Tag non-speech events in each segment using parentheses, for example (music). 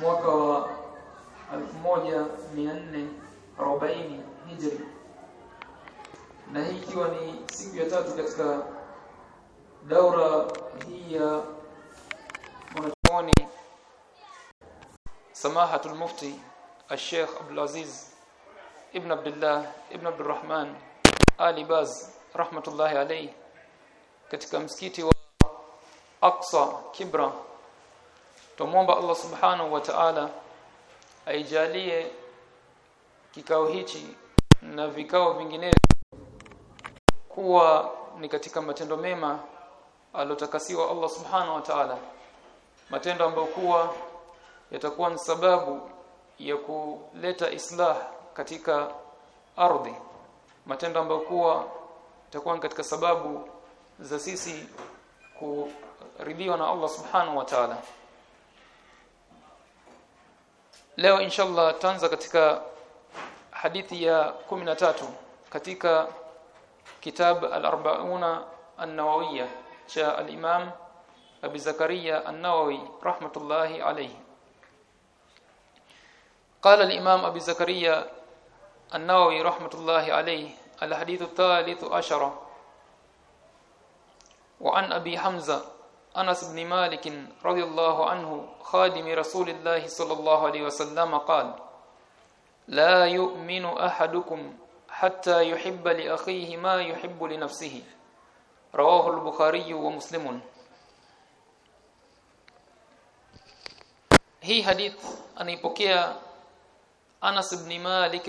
mwaka wa 1440 Hijri na hii ikiwa ni siku ya tatu katika daura hii ya mwanachuoni samahatul mufti الشيخ عبد العزيز ابن عبد الله ابن عبد الرحمن Ali Baz rahmatullahi alayhi katika msikiti wa Aqsa Kibra tumomba Allah subhanahu wa ta'ala aijalie kikao hichi na vikao vinginevyo kuwa ni katika matendo mema alotakasiwa Allah subhanahu wa ta'ala. Matendo ambayo kuwa yatakuwa ni sababu ya kuleta islah katika ardhi. Matendo ambayo kuwa yatakuwa katika sababu za sisi kuridhiwa na Allah subhanahu wa ta'ala leo inshallah tanza katika hadithi ya 13 katika kitab al-arba'una an-nawawiyya cha al-imam Abi Zakaria an-Nawawi rahmatullahi alayhi قال الإمام أبي زكريا النووي رحمة الله عليه الحديث الثالث عشر وعن أبي حمزة أنس بن مالك رضي الله عنه خادم رسول الله صلى الله عليه وسلم قال لا يؤمن أحدكم حتى يحب لأخيه ما يحب لنفسه. رواه البخاري ومسلم. هي حديث anaipokea Anas ibn Malik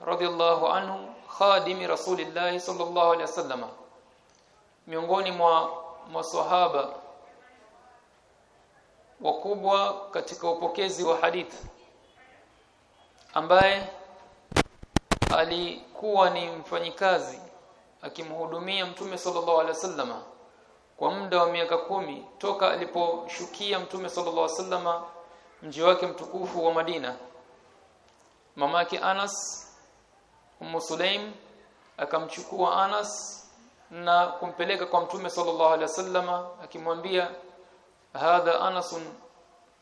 radhiyallahu anhu khadimi Rasulillah sallallahu alaihi wasallam miongoni mwa maswahaba wakubwa katika upokezi wa hadithi ambaye alikuwa ni mfanyikazi akimhudumia mtume sallallahu alaihi wasallam kwa muda wa miaka kumi toka aliposhukia mtume sallallahu alaihi wasallam mji wake mtukufu wa Madina. Mamake Anas Ummu Sulaim akamchukua Anas na kumpeleka kwa mtume sallallahu alaihi wasallama akimwambia hadha Anas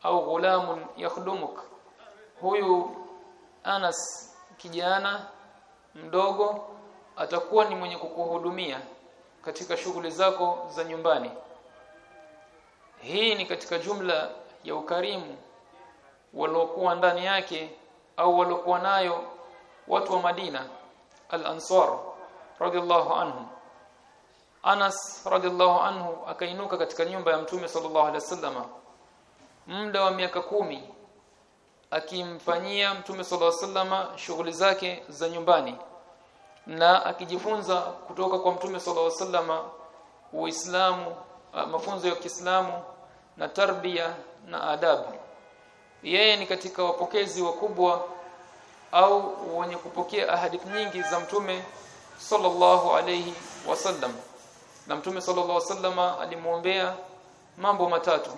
au ghulam yakhdumuk huyu Anas kijana mdogo atakuwa ni mwenye kukuhudumia katika shughuli zako za nyumbani. Hii ni katika jumla ya ukarimu waliokuwa ndani yake au waliokuwa nayo watu wa Madina al-Ansar radhiallahu anhum Anas radhiallahu anhu akainuka katika nyumba ya Mtume sallallahu alaihi wasallam. Muda wa miaka kumi akimfanyia Mtume sallallahu alaihi wasallam shughuli zake za nyumbani na akijifunza kutoka kwa Mtume sallallahu alaihi wasallam Uislamu mafunzo ya Kiislamu na tarbia na adabu yeye ni katika wapokezi wakubwa au wenye kupokea ahadi nyingi za mtume sallallahu alaihi wasallam na mtume sallallahu alaihi wasallam alimuombea mambo matatu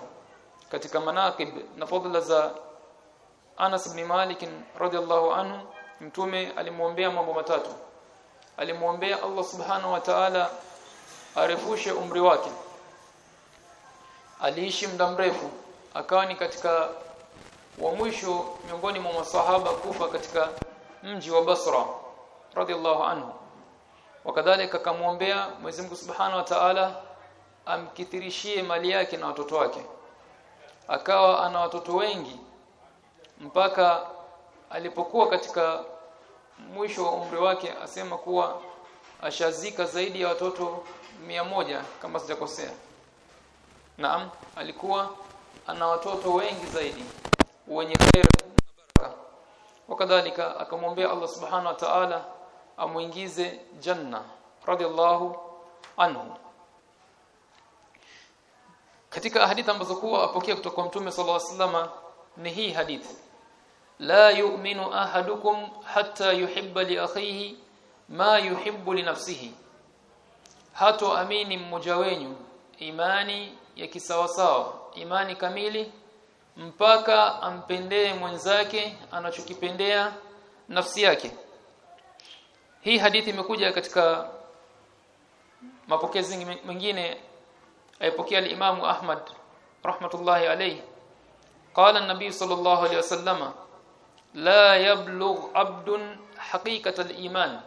katika manaqib na fadhila za Anas ibn Malik radhiallahu anhu. Mtume alimuombea mambo matatu. Alimuombea Allah subhanahu wa ta'ala arefushe umri wake. Aliishi muda mrefu akawa ni katika wa mwisho miongoni mwa masahaba kufa katika mji wa Basra radhiallahu anhu wakadhalika akamwombea Mwenyezi Mungu Subhanahu wa Ta'ala amkithirishie mali yake na watoto wake. Akawa ana watoto wengi mpaka alipokuwa katika mwisho wa umri wake asema kuwa ashazika zaidi ya watoto mia moja kama sijakosea. Naam alikuwa ana watoto wengi zaidi wenye khair na baraka. Wakadhalika akamwombea Allah subhanahu wa ta'ala amuingize janna radiyallahu anhu. Katika hadithi ambazo kuwa apokea kutoka kwa mtume sallallahu alaihi wasallam ni hii hadithi. La yu'minu ahadukum hatta yuhibba li akhihi ma yuhibbu li nafsihi. Hato amini mmoja wenyu imani ya kisawasawa imani kamili mpaka ampendee mwenzake anachokipendea nafsi yake hii hadithi imekuja katika mapokezi mengine aipokea al-Imam Ahmad rahmatullahi alayhi قال النبي صلى الله عليه وسلم لا يبلغ عبد حقيقة الإيمان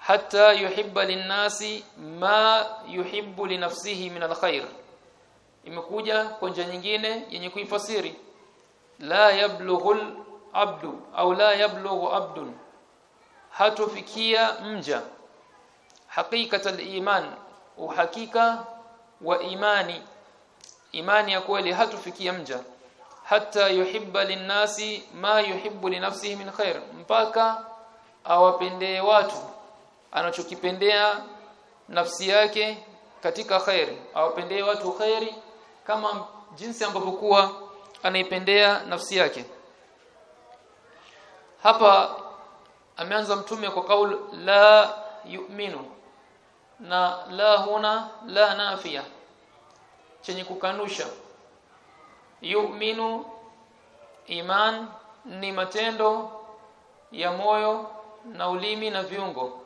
حتى يحب للناس ما يحب لنفسه من الخير imekuja kwa njia nyingine yenye kuifasiri la yablughul abdu au la yablughu abdun hatofikia mja. Hakikatul iman uhakika wa imani. Imani ya kweli hatufikia mja. Hata yuhibba linnasi ma yuhibbu li nafsihi min khair. Mpaka awapendee watu. Anachokipendea nafsi yake katika khairi awapendee watu khairi kama jinsi ambavyo kuwa anaipendea nafsi yake. Hapa ameanza mtume kwa kauli la yu'minu na la huna la nafia chenye kukanusha. Yu'minu iman ni matendo ya moyo na ulimi na viungo.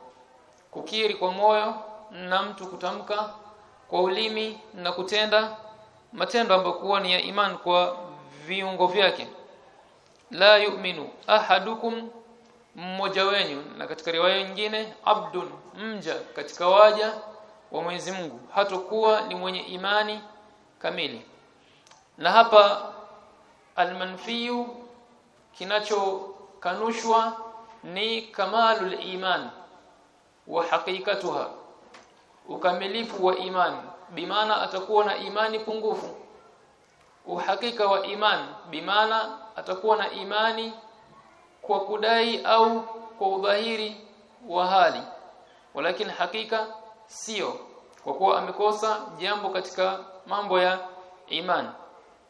Kukiri kwa moyo na mtu kutamka kwa ulimi na kutenda matendo ambayo kuwa ni ya iman kwa viungo vyake. La yu'minu ahadukum mmoja wenyu na katika riwaya nyingine abdun mja katika waja wa Mwenyezi Mungu. Hatakuwa ni mwenye imani kamili. Na hapa almanfiyu kinachokanushwa ni kamalul iman wa hakikatuha ukamilifu wa iman. Bimaana atakuwa na imani pungufu. Uhakika wa iman bimaana atakuwa na imani kwa kudai au kwa udhahiri wa hali. Walakin hakika sio kwa kuwa amekosa jambo katika mambo ya iman.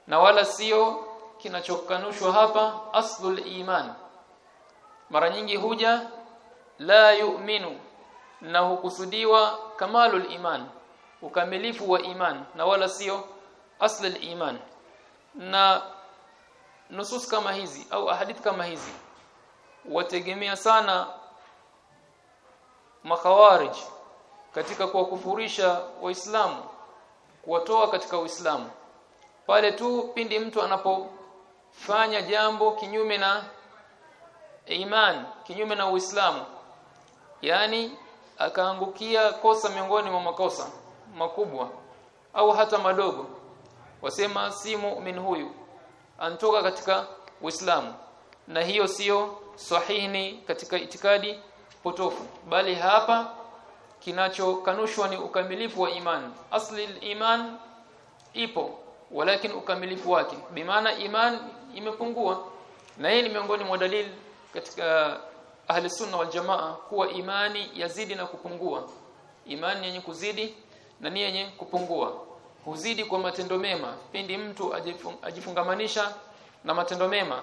Na wala sio kinachokanushwa hapa aslul iman. Mara nyingi huja la yu'minu na hukusudiwa kamalul iman ukamilifu wa iman na wala sio aslul iman. Na nusus kama hizi au ahadith kama hizi wategemea sana makhawarij katika kuwakufurisha waislamu kuwatoa katika uislamu. Pale tu pindi mtu anapofanya jambo kinyume na iman kinyume na uislamu yani akaangukia kosa miongoni mwa makosa makubwa au hata madogo wasema si mu'min huyu antoka katika uislamu. Na hiyo sio sahihi katika itikadi potofu. Bali hapa kinachokanushwa ni ukamilifu wa iman. Asli iman ipo walakin ukamilifu wake. Bimaana iman imepungua. Na hii ni miongoni mwa dalili katika ahli sunna wal jamaa kuwa imani yazidi na kupungua. Imani yenye kuzidi na ni yenye kupungua. Huzidi kwa matendo mema. Pindi mtu ajifungamanisha na matendo mema.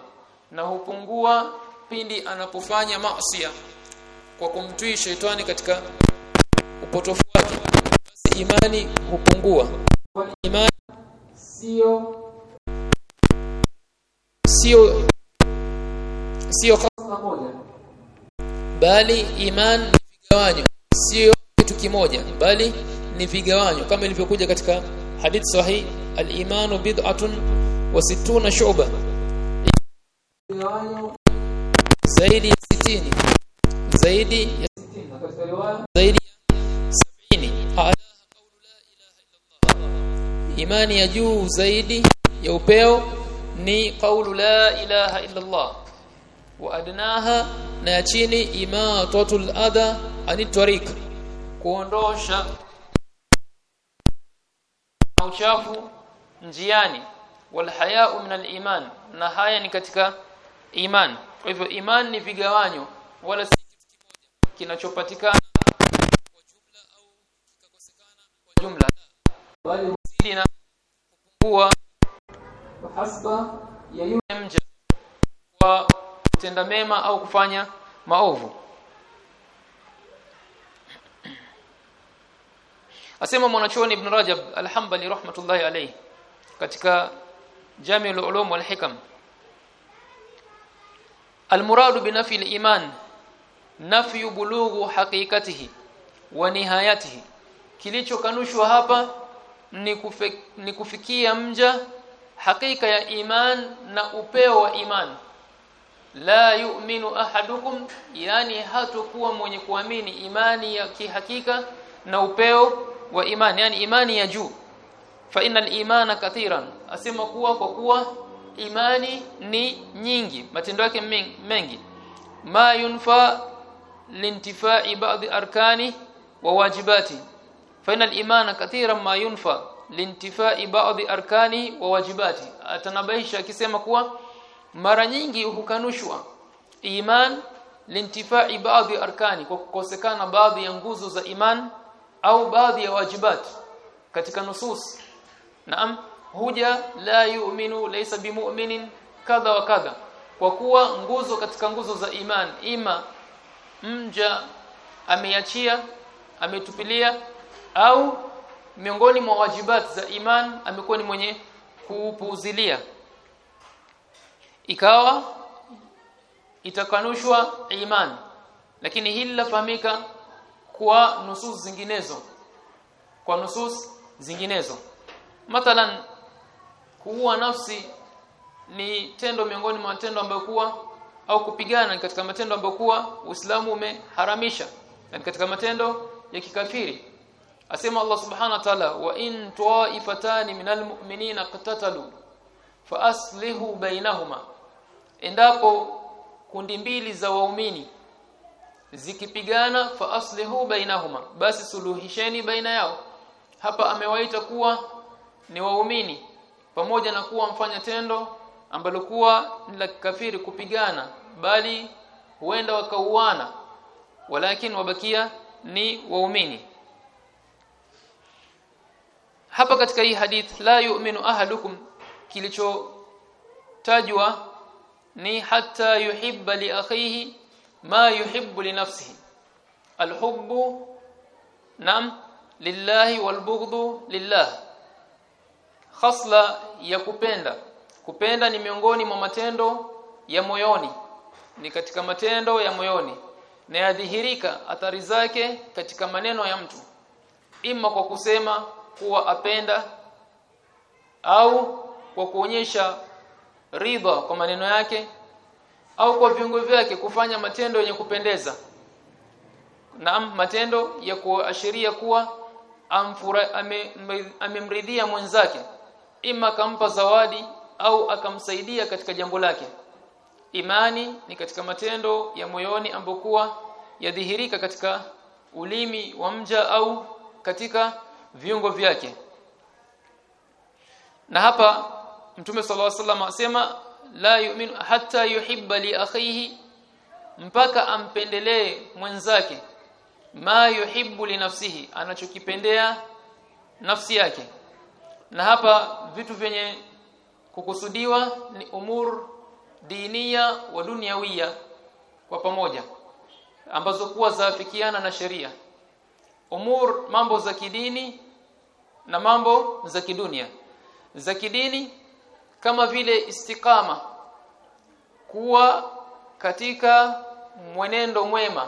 Na hupungua pindi anapofanya maasi kwa kumtii shetani katika upotofu wake basi imani hupungua. Imani sio sio sio bali imani ni vigawanyo. Sio kitu kimoja bali ni vigawanyo kama ilivyokuja katika hadith sahihi al-imanu bid'atun wa sittuna shu'ba zaidi ya 60 zaidi ya 60 katika riwaya zaidi ya 70 alaha qawlu la ilaha illa imani ya juu zaidi ya upeo ni qawlu la ilaha illa Allah wa adnaha na ya chini imatatul adha anitwarik kuondosha uchafu njiani. Wal haya'u min al iman. Na haya ni katika iman kwa hivyo imani ni vigawanyo wala si kimoja. Kinachopatikana kwa jumla au kikakosekana kwa jumla. Bali zidi na kupungua hasba ya yule mja kwa kutenda mema au kufanya maovu. Asema mwanachuoni ibn Rajab al-Hanbali rahmatullahi alayhi katika Jami'ul Ulum wal Hikam المراد بنفي الإيمان نفي بلوغ حقيقته ونهايته kilichokanushwa hapa ni, kufe, ni kufikia mja hakika ya iman na upeo wa iman la yu'minu ahadukum yani hatakuwa mwenye kuamini imani ya kihakika na upeo wa imani yani imani ya juu fa innal imana kathiran asema kuwa kwa kuwa imani ni nyingi matendo yake mengi. Ma yunfa lintifai ba'd arkani wa wajibati. Faina innal imana kathiran ma yunfa lintifai ba'd arkani wa wajibati. Atanabaisha akisema kuwa mara nyingi hukanushwa iman lintifai baadhi arkani kwa kukosekana baadhi ya nguzo za iman au baadhi ya wajibat katika nusus. Naam huja la yu'minu laysa bimu'minin kadha wa kadha. Kwa kuwa nguzo katika nguzo za iman ima mja ameachia ametupilia au miongoni mwa wajibat za iman amekuwa ni mwenye kuupuuzilia ikawa itakanushwa iman. Lakini hili lafahamika kwa nusus zinginezo. Kwa nusus zinginezo. Mathalan kuua nafsi ni tendo miongoni mwa matendo ambayo kuwa au kupigana katika matendo ambayo kuwa Uislamu umeharamisha. Na katika matendo ya kikafiri. Asema Allah subhanahu wa ta'ala wa in ta'ifatani minal mu'minina qatatalu fa aslihu bainahuma endapo kundi mbili za waumini zikipigana fa aslihu bainahuma basi suluhisheni baina yao. Hapa amewaita kuwa ni waumini pamoja na kuwa mfanya tendo ambalo kuwa ni la kafiri kupigana bali huenda wakauana walakin wabakia ni waumini. Hapa katika hii hadith la yu'minu ahadukum kilichotajwa ni hatta yuhibba li akhihi ma yuhibbu li nafsihi. Alhubbu nam lillahi walbughdhu lillah khasla ya kupenda. Kupenda ni miongoni mwa matendo ya moyoni. Ni katika matendo ya moyoni. Na yadhihirika athari zake katika maneno ya mtu. Ima kwa kusema kuwa apenda au kwa kuonyesha ridha kwa maneno yake au kwa viungo vyake kufanya matendo yenye kupendeza. Na matendo ya kuashiria kuwa amemridhia ame mwenzake ima kampa zawadi au akamsaidia katika jambo lake. Imani ni katika matendo ya moyoni ambokuwa yadhihirika katika ulimi wa mja au katika viungo vyake. Na hapa mtume sallallahu alaihi wasallam asema la yu'minu hatta yuhibba li akhihi mpaka ampendelee mwenzake. Ma yuhibbu li nafsihi anachokipendea nafsi yake na hapa vitu vyenye kukusudiwa ni umur dinia wa dunyawiya kwa pamoja ambazo kuwa zaafikiana na sheria. Umur mambo za kidini na mambo za kidunia. Za kidini kama vile istikama kuwa katika mwenendo mwema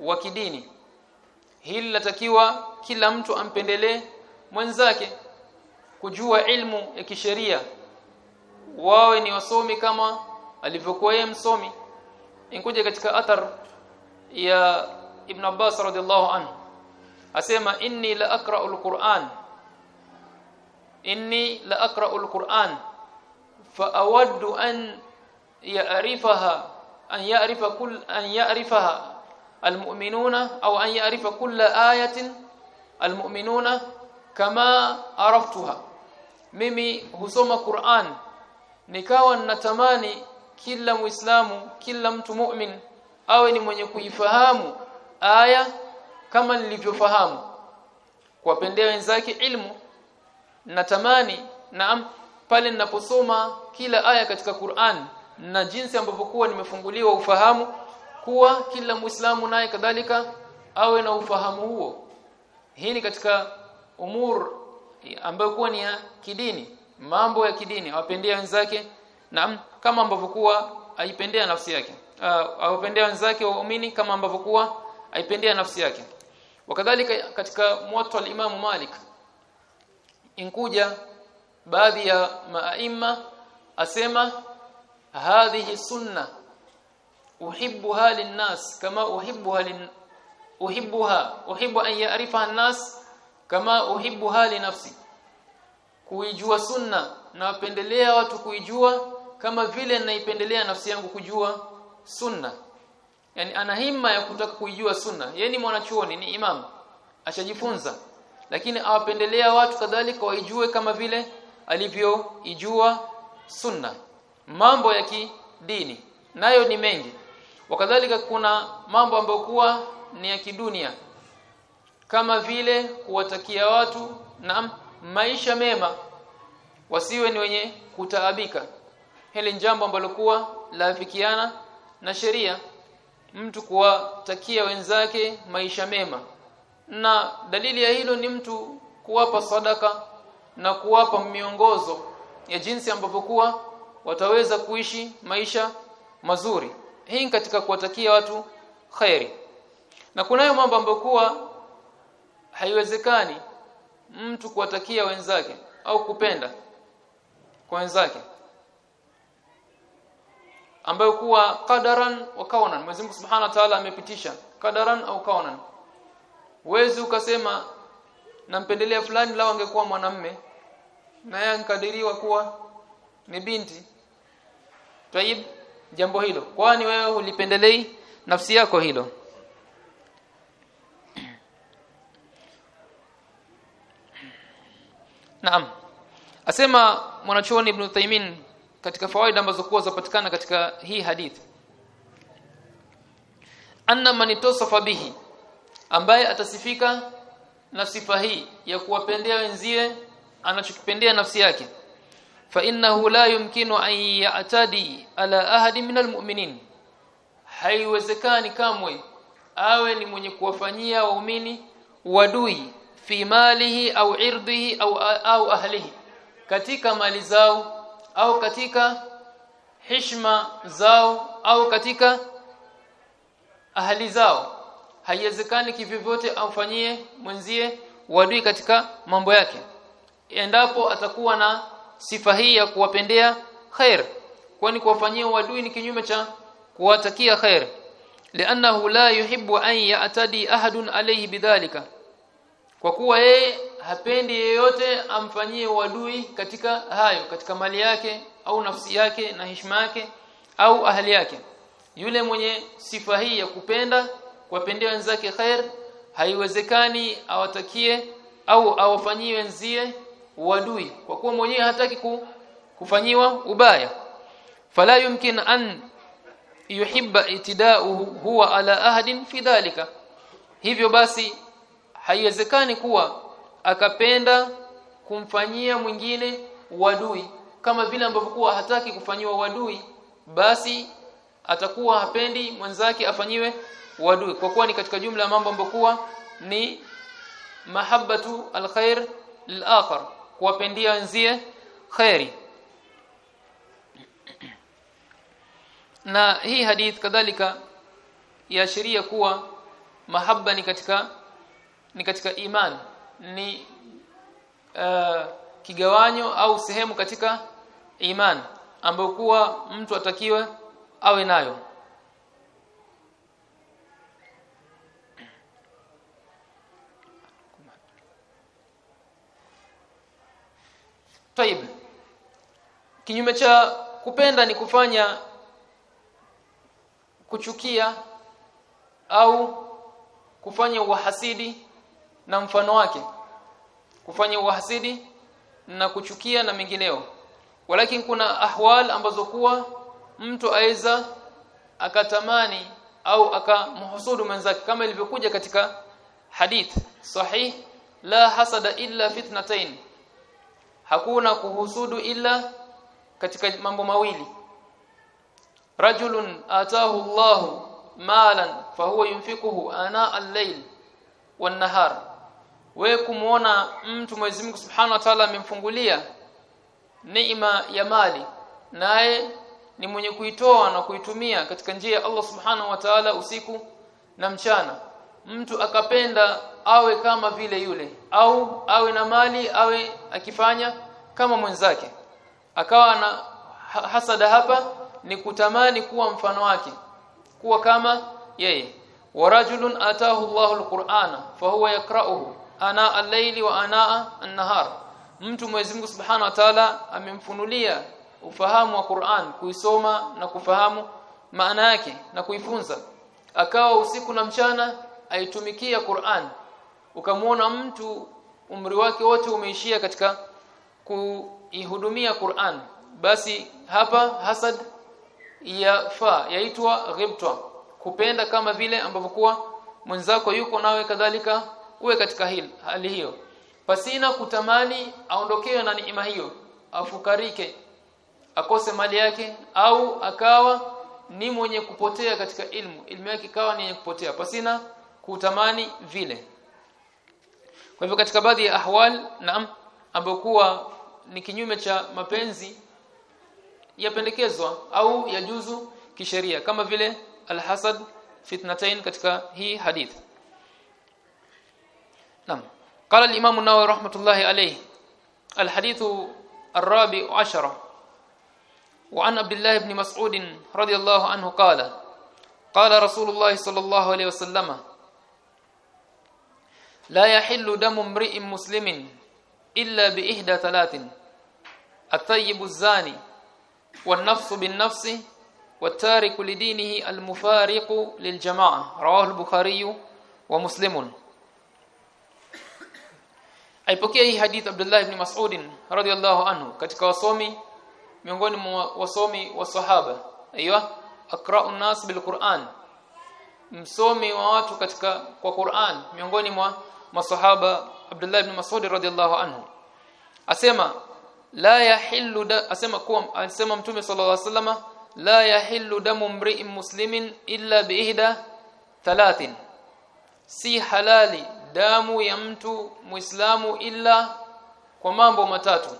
wa kidini. Hili latakiwa kila mtu ampendelee mwenzake kujua ilmu ya kisheria wawe ni wasomi kama alivyokuwa yeye msomi inkuja katika athar ya Ibn Abbas radhiallahu anhu asema inni la aqra'u al-Qur'an inni la aqra'u al-Qur'an fa awaddu an ya'rifaha an ya'rifa kull an ya'rifaha al-mu'minuna aw an ya'rifa kull ayatin al-mu'minuna kama araftuha mimi husoma Qur'an. Nikawa natamani kila muislamu kila mtu mu'min awe ni mwenye kuifahamu aya kama nilivyofahamu. Kuwapendea wenzake ilmu natamani na pale ninaposoma kila aya katika Qur'an na jinsi ambavyo kuwa nimefunguliwa ufahamu kuwa kila muislamu naye kadhalika awe na ufahamu huo. Hii ni katika umur ambayo kuwa ni ya kidini mambo ya kidini awapendea wenzake naam kama ambavyo kuwa aipendea nafsi yake. Uh, awapendea wenzake waumini kama ambavyo kuwa aipendea nafsi yake. Wakadhalika katika muwatta al-Imam Malik inkuja baadhi ya maaima asema hadhihi sunna uhibbuha linnas kama uhibbuha lin uhibbuha uhibbu an ya'rifaha an-nas kama uhibbu hali nafsi kuijua sunna na wapendelea watu kuijua kama vile naipendelea nafsi yangu kujua sunna. Yani ana himma ya kutaka kuijua sunna. Yeye ni mwanachuoni ni imam ashajifunza. Lakini awapendelea watu kadhalika waijue kama vile alivyoijua sunna. Mambo ya kidini nayo ni mengi. Wakadhalika kuna mambo ambayo kuwa ni ya kidunia kama vile kuwatakia watu na maisha mema wasiwe ni wenye kutaabika. Hili jambo ambalo kuwa laafikiana na sheria mtu kuwatakia wenzake maisha mema. Na dalili ya hilo ni mtu kuwapa sadaka na kuwapa miongozo ya jinsi ambavyo kuwa wataweza kuishi maisha mazuri. Hii katika kuwatakia watu khairi. Na kunayo mambo ambayo kuwa haiwezekani mtu kuwatakia wenzake au kupenda kwa wenzake ambayo kuwa qadaran wa kaunan. Mwenyezi Mungu Subhanahu wa Ta'ala amepitisha qadaran au kaunan. Wezi ukasema nampendelea fulani lao angekuwa mwanamme naye ankadiriwa kuwa ni binti. Tayib jambo hilo. Kwani wewe ulipendelei nafsi yako hilo Naam. Asema mwanachuoni Ibn Taymin katika fawaida ambazo kuwa zapatikana katika hii hadith anna man itasafa bihi ambaye atasifika na sifa hii ya kuwapendea wenzie anachokipendea nafsi yake. Fa innahu la yumkinu an ya'tadi ala ahadi min almu'minin. Haiwezekani kamwe awe ni mwenye kuwafanyia waumini wadui fi malihi au irdihi au au ahlihi. Katika mali zao au katika heshima zao au katika ahli zao. Haiwezekani kivyovyote amfanyie mwenzie wadui katika mambo yake. Endapo atakuwa na sifa hii ya kuwapendea khair. Kwani kuwafanyia wadui ni kinyume cha kuwatakia khair. Li'annahu la yuhibbu an ya'tadi ahadun alayhi bidhalika kwa kuwa yeye hapendi yeyote amfanyie uadui katika hayo katika mali yake au nafsi yake na heshima yake au ahli yake. Yule mwenye sifa hii ya kupenda kuwapendea wenzake khair haiwezekani awatakie au awafanyie wenzie wadui kwa kuwa mwenyewe hataki ku, kufanyiwa ubaya. Fala yumkin an yuhibba itidauhu huwa ala ahadin fi dhalika. Hivyo basi haiwezekani kuwa akapenda kumfanyia mwingine wadui kama vile ambavyo kuwa hataki kufanyiwa wadui basi atakuwa hapendi mwenzake afanyiwe wadui kwa kuwa ni katika jumla ya mambo ambayo kuwa ni mahabbatu alkhair lilakhar kuwapendia wenzie khairi na hii hadith kadhalika yaashiria kuwa mahaba ni katika ni katika iman ni uh, kigawanyo au sehemu katika iman ambayo kuwa mtu atakiwe awe nayo. Taib. Kinyume cha kupenda ni kufanya kuchukia au kufanya uhasidi na mfano wake. Kufanya uhasidi na kuchukia na mengineo. Walakin kuna ahwal ambazo kuwa mtu aweza akatamani au akamhusudu mwenzake kama ilivyokuja katika hadith. Sahih la hasada illa fitnatain. Hakuna kuhusudu illa katika mambo mawili. Rajulun atahu Allahu malan fahuwa yunfikuhu ana al-layl wan-nahar we kumuona mtu Mwenyezi Mungu Subhanahu wa Ta'ala amemfungulia neema ya mali naye ni mwenye kuitoa na kuitumia katika njia ya Allah Subhanahu wa Ta'ala usiku na mchana. Mtu akapenda awe kama vile yule au awe na mali awe akifanya kama mwenzake. Akawa na hasada hapa ni kutamani kuwa mfano wake kuwa kama yeye. Warajulun atahu Allahu alqur'ana fahuwa yaqra'uhu ana al-layli wa ana an-nahar. Mtu Mwenyezi Mungu Subhanahu wa Ta'ala amemfunulia ufahamu wa Qur'an kuisoma na kufahamu maana yake na kuifunza. Akawa usiku na mchana aitumikia Qur'an. Ukamwona mtu umri wake wote umeishia katika kuihudumia Qur'an. Basi hapa hasad yafaa yaitwa ghibtwa. Kupenda kama vile ambavyo kuwa mwenzako yuko nawe kadhalika uwe katika hili, hali hiyo. Pasina kutamani aondokewe na neema hiyo afukarike akose mali yake au akawa ni mwenye kupotea katika ilmu. Ilmu yake ikawa ni yenye kupotea pasina kutamani vile. Kwa hivyo katika baadhi ya ahwal naam ambokuwa ni kinyume cha mapenzi yapendekezwa au yajuzu kisheria kama vile alhasad fitnatain katika hii hadith naam قال الإمام النووي رحمة الله عليه الحديث الرابع عشر. وعن عبد الله بن مسعود رضي الله عنه قال قال رسول الله صلى الله عليه وسلم لا يحل دم امرئ مسلم إلا بإحدى ثلاث الطيب الزاني والنفس بالنفس والتارك لدينه المفارق للجماعة. رواه البخاري ومسلم. Aipokea hii hadith Abdullah ibn Mas'udin radhiyallahu anhu katika wasomi miongoni mwa wasomi wa sahaba. Aiywa akra'u nas bil Qur'an msomi wa watu katika kwa Qur'an miongoni mwa masahaba Abdullah ibn Mas'ud radhiyallahu anhu. Asema la yahillu asema kuwa asema mtume sallallahu alaihi wasallama la yahillu damu mri'in muslimin illa biihda thalathin. Si halali damu ya mtu muislamu illa kwa mambo matatu.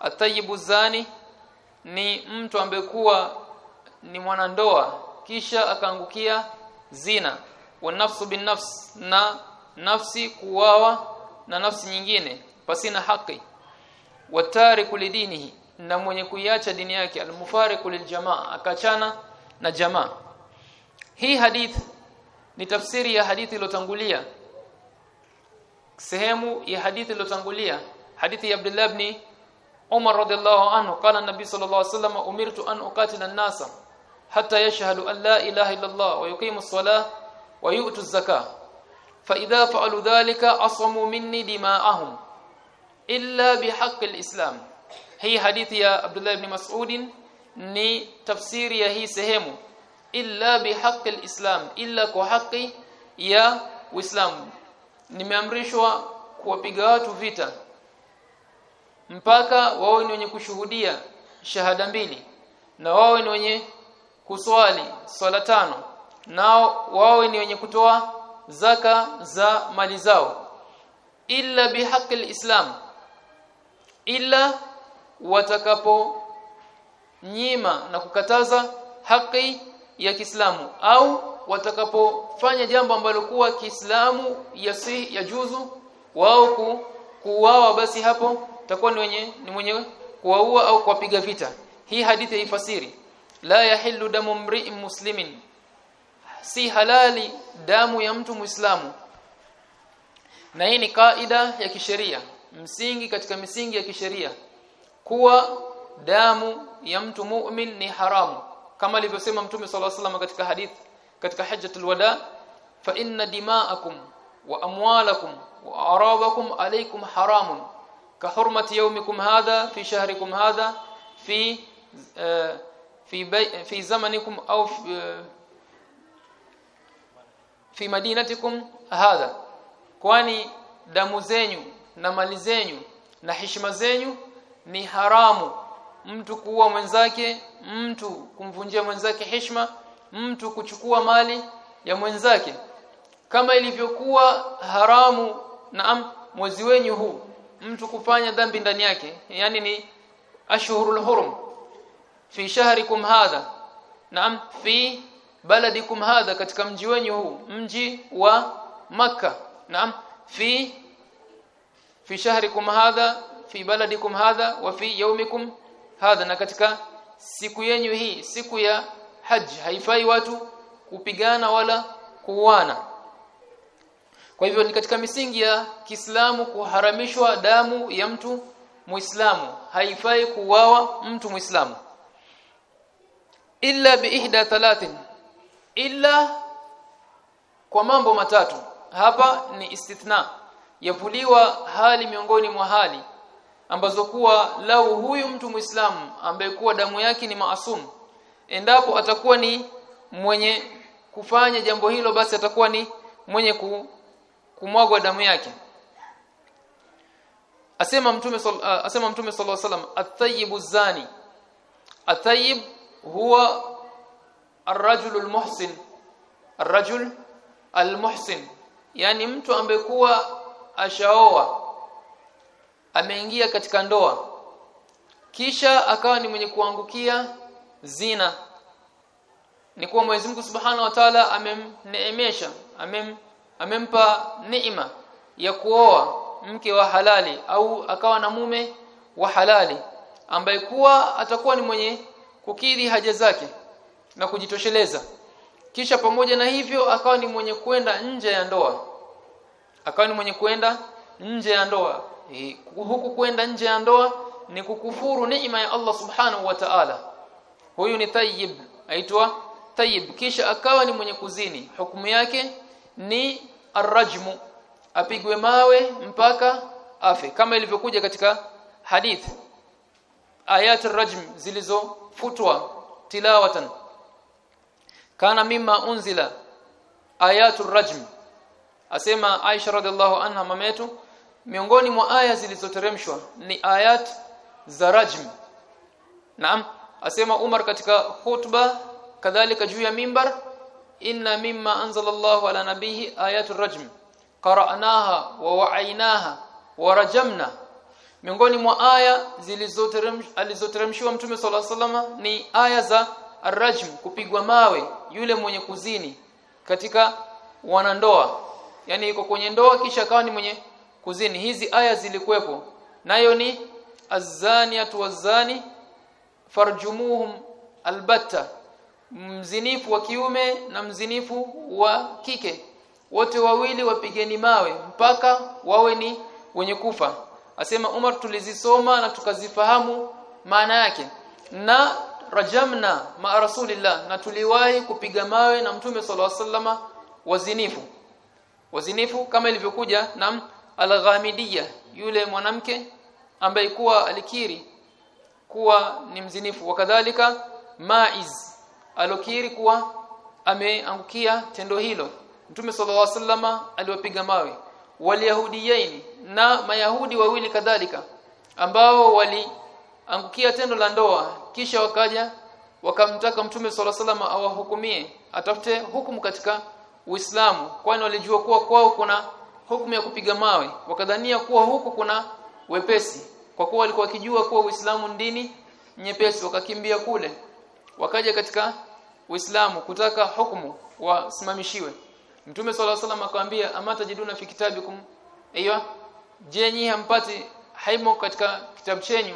Atayibu zani ni mtu ambekuwa ni mwanandoa kisha akaangukia zina. Wa nafsu bin nafs na nafsi kuwawa na nafsi nyingine pasina haki. Watariku lidinihi na mwenye kuiacha dini yake. Almufariku liljamaa akachana na jamaa. Hii hadith ni tafsiri ya hadithi iliyotangulia sehemu ya hadithi iliyotangulia hadithi ya Abdullah ibn Umar radhiallahu anhu qala an-nabi sallallahu alayhi wasallam umirtu an uqatila an-nasa hatta yashhadu an la ilaha illa Allah wa yuqimu as-salah wa yu'tu az-zakah fa idha fa'alu dhalika asamu minni dima'ahum illa bihaqqi al-islam hii hadithi ya Abdullah ibn Mas'ud ni tafsiri ya hii sehemu illa bihaqqi al-islam illa kwa haki ya Uislamu nimeamrishwa kuwapiga watu vita. Mpaka wao ni wenye kushuhudia shahada mbili. Na wao ni wenye kuswali swala tano. Nao wao ni wenye kutoa zaka za mali zao. Illa bihaqi alislam illa watakapo nyima na kukataza haki ya Kiislamu. Au watakapofanya jambo ambalo kuwa Kiislamu yasi yajuzu wao ku, kuuawa basi hapo takuwa ni wenye ni mwenye kuwaua au kuwapiga vita. Hii hadithi ifasiri la yahillu damu mri'in muslimin. Si halali damu ya mtu muislamu. Na hii ni kaida ya kisheria msingi katika misingi ya kisheria. Kuwa damu ya mtu mu'min ni haramu kama alivyosema mtume sallallahu alaihi wasallam katika hadithi katika hajjatul wada fa inna dima'akum wa amwalakum wa aradakum alaykum haramun. Ka hurmati yawmikum hadha fi shahrikum hadha fi fi fi zamanikum au fi madinatikum hadha. Kwani damu zenyu na mali zenyu na heshima zenyu ni haramu. Mtu kuua mwenzake mtu kumvunjia mwenzake heshima mtu kuchukua mali ya mwenzake kama ilivyokuwa haramu naam mwezi wenyu huu mtu kufanya dhambi ndani yake yani ni ashhurul hurum fi shahrikum hadha naam fi baladikum hadha katika mji wenyu huu mji wa maka naam fi fi shahrikum hadha fi baladikum hadha wa fi yawmikum hadha na katika siku yenyu hii siku ya haji haifai watu kupigana wala kuuana. Kwa hivyo ni katika misingi ya Kiislamu kuharamishwa damu ya mtu Muislamu. Haifai kuuawa mtu Muislamu. Illa biihda thalathin. Illa kwa mambo matatu. Hapa ni istithna. Yavuliwa hali miongoni mwa hali ambazo kuwa lau huyu mtu Muislamu ambaye kuwa damu yake ni maasum endapo atakuwa ni mwenye kufanya jambo hilo basi atakuwa ni mwenye ku, kumwagwa damu yake. Asema mtume uh, asema mtume sallallahu alaihi wasallam at-tayyibu zani. At-tayyib huwa ar-rajul al-muhsin. Ar-rajul al-muhsin. Yani mtu ambekuwa ashaoa ameingia katika ndoa. Kisha akawa ni mwenye kuangukia zina. Ni kuwa Mwenyezi Mungu Subhanahu wa Ta'ala amemneemesha amem amempa neema ya kuoa mke wa halali au akawa na mume wa halali ambaye kuwa atakuwa ni mwenye kukidhi haja zake na kujitosheleza. Kisha pamoja na hivyo akawa ni mwenye kwenda nje ya ndoa. Akawa ni mwenye kwenda nje ya ndoa. E, huku kwenda nje ya ndoa ni kukufuru neema ya Allah subhanahu wa ta'ala huyu ni tayyib aitwa tayyib. Kisha akawa ni mwenye kuzini. Hukumu yake ni arrajmu apigwe mawe mpaka afe kama ilivyokuja katika hadith. Ayat arrajm zilizofutwa tilawatan. Kana mimma unzila ayatul rajm asema Aisha radhiallahu anha mametu miongoni mwa aya zilizoteremshwa ni ayat za rajm. Naam asema Umar katika hutba kadhalika juu ya mimbar inna mimma anzalallahu ala nabihi ayatul rajm. Qara'naha wa wa'aynaha wa rajamna. Miongoni mwa aya zilizoteremshwa mtume alaihi wasallam ni aya za arrajm kupigwa mawe yule mwenye kuzini katika wanandoa. Yani iko kwenye ndoa kisha akawa ni mwenye kuzini. Hizi aya zilikuwepo. Nayo ni azaniyatu wazani farjumuhum albatta mzinifu wa kiume na mzinifu wa kike. Wote wawili wapigeni mawe mpaka wawe ni wenye kufa. Asema Umar tulizisoma na tukazifahamu maana yake. Na rajamna ma rasulillah na tuliwahi kupiga mawe na mtume sallallahu alaihi wasallama wazinifu. Wazinifu kama ilivyokuja na al-ghamidiyya yule mwanamke ambaye kuwa alikiri kuwa ni mzinifu. Wakadhalika maiz alokiri kuwa ameangukia tendo hilo. Mtume sallallahu alaihi wasallama aliwapiga mawe. Waliyahudiyaini na mayahudi wawili kadhalika ambao waliangukia tendo la ndoa. Kisha wakaja wakamtaka mtume sallallahu alaihi wasallam awahukumie atafute hukumu katika Uislamu. Kwani walijua kuwa kwao kuna hukumu ya kupiga mawe. Wakadhania kuwa huku kuna wepesi kwa kuwa walikuwa wakijua kuwa Uislamu dini nyepesi wakakimbia kule. Wakaja katika Uislamu kutaka hukumu wasimamishiwe. Mtume swalla salam akamwambia amata jiduna fi kitabikum? Aiyo je hampati haimo katika kitabu chenyu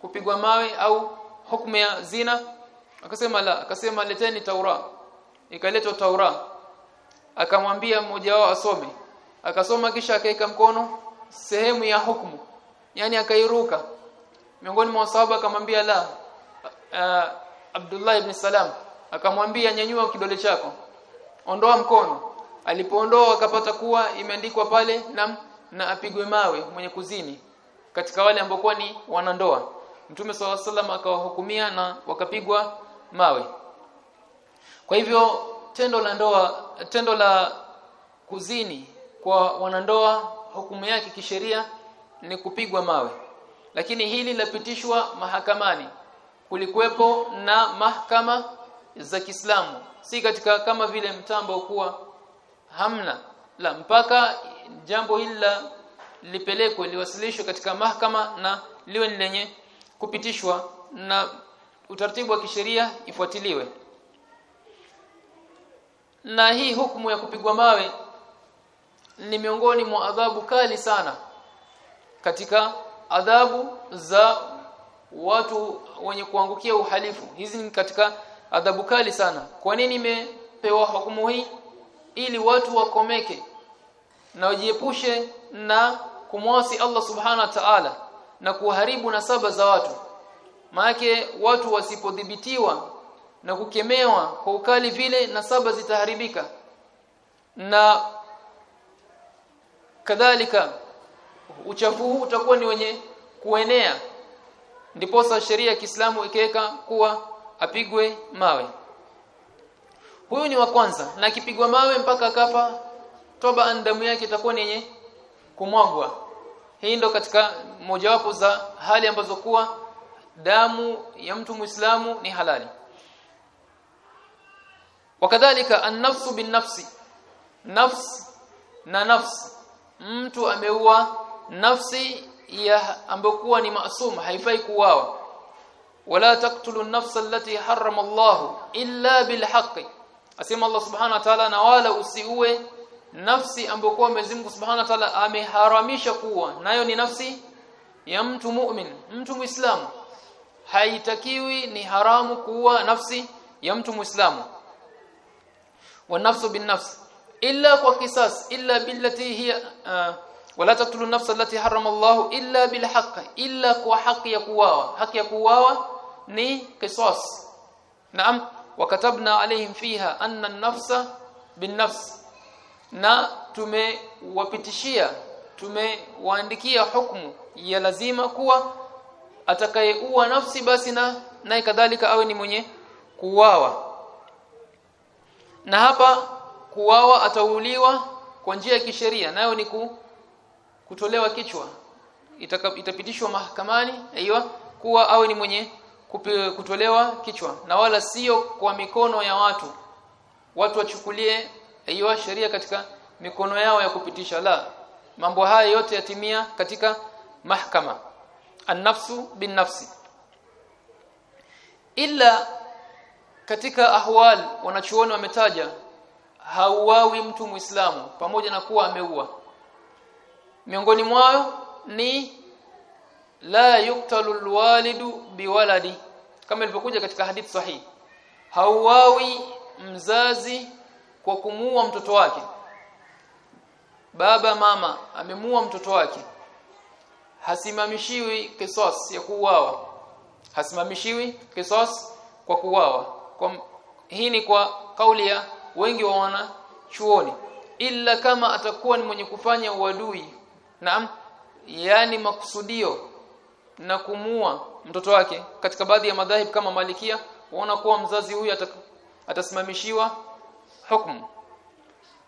kupigwa mawe au hukumu ya zina? Akasema la. Akasema leteni taura ikaletwa taura akamwambia mmoja wao asome. Akasoma kisha akaika mkono sehemu ya hukumu yani akairuka. Miongoni mwa sahaba akamwambia la uh, Abdullah ibn Salam. Akamwambia nyanyua kidole chako. Ondoa mkono. Alipoondoa akapata kuwa imeandikwa pale na na apigwe mawe mwenye kuzini katika wale ambao ni wanandoa. Mtume swalla salam akawahukumia na wakapigwa mawe. Kwa hivyo tendo la ndoa tendo la kuzini kwa wanandoa hukumu yake kisheria ni kupigwa mawe. Lakini hili lapitishwa mahakamani. Kulikuwepo na mahakama za Kiislamu. Si katika kama vile mtambo kuwa hamna. La mpaka jambo hili la lipelekwe liwasilishwe katika mahakama na liwe ni lenye kupitishwa na utaratibu wa kisheria ifuatiliwe. Na hii hukumu ya kupigwa mawe ni miongoni mwa adhabu kali sana katika adhabu za watu wenye kuangukia uhalifu. Hizi ni katika adhabu kali sana. Kwa nini imepewa hukumu hii? Ili watu wakomeke na wajiepushe na kumwasi Allah subhana wa ta'ala na kuharibu nasaba za watu. Maana watu wasipodhibitiwa na kukemewa kwa ukali vile nasaba zitaharibika. Na kadhalika uchafu huu utakuwa ni wenye kuenea. Ndiposa sheria ya Kiislamu ikiweka kuwa apigwe mawe. Huyu ni wa kwanza na akipigwa mawe mpaka kapa toba damu yake itakuwa ni yenye kumwagwa. Hii ndo katika mojawapo za hali ambazo kuwa damu ya mtu Muislamu ni halali. Wakadhalika an-nafsu bin-nafsi. Nafs na nafs mtu ameua nafsi ya ambokuwa ni maasum haifai kuuawa. Wala taqtulu an-nafsa allati harrama Allah illa bilhaqqi asema Allah subhanahu wa ta'ala na wala usiue nafsi ambokuwa Mwenyezi subhanahu wa ta'ala ameharamisha kuwa nayo ni nafsi ya mtu mu'min mtu muislamu. Haitakiwi ni haramu kuwa nafsi ya mtu muislamu. Wa nafsu bin nafs illa kwa kisas illa billati hiya uh, wala taqtulun nafsa allati harrama Allah illa bil haqq illa kwa haki ya kuwawa haki ya kuwawa ni qisas naam wakatabna alaihim fiha anna an-nafsa bin nafs na tumewapitishia tumewaandikia hukumu ya lazima kuwa atakayeua nafsi basi na naye kadhalika awe ni mwenye kuwawa na hapa kuwawa atauliwa kwa njia ya kisheria nayo ni ku, kutolewa kichwa. Itaka, itapitishwa mahakamani aiyo kuwa awe ni mwenye kupi, kutolewa kichwa. Na wala sio kwa mikono ya watu. Watu wachukulie aiyo sheria katika mikono yao ya kupitisha. La mambo haya yote yatimia katika mahkama an-nafsu bin-nafsi. Illa katika ahwal wanachuoni wametaja hauawi mtu muislamu pamoja na kuwa ameua miongoni mwao ni la yuktalu alwalidu biwaladi kama ilivyokuja katika hadith sahihi hauawi mzazi kwa kumuua mtoto wake. Baba mama amemuua mtoto wake. Hasimamishiwi kisas ya kuuawa. Hasimamishiwi kisas kwa kuuawa. Kwa hii ni kwa kauli ya wengi wa wana chuoni ila kama atakuwa ni mwenye kufanya uadui naam yani makusudio na kumua mtoto wake. Katika baadhi ya madhahib kama malikia waona kuwa mzazi huyu atasimamishiwa hukumu.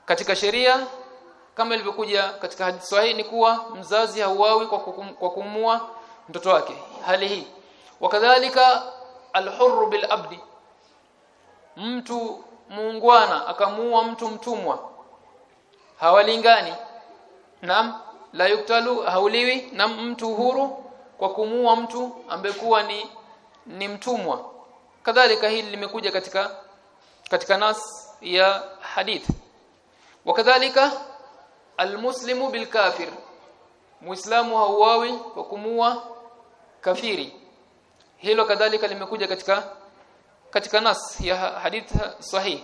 Katika sheria kama ilivyokuja katika hadithi sahihi ni kuwa mzazi hauawi kwa, kukum, kwa kumua mtoto wake. Hali hii. Wakadhalika alhurru bilabdi. Mtu muungwana akamuua mtu mtumwa hawalingani. Nam la yuktalu hauliwi na mtu huru kwa kumuua mtu ambekuwa ni ni mtumwa. Kadhalika hili limekuja katika katika nas ya hadith. Wakadhalika almuslimu bilkafir. Muislamu hauawi kwa kumua kafiri. Hilo kadhalika limekuja katika katika nas ya hadith sahih.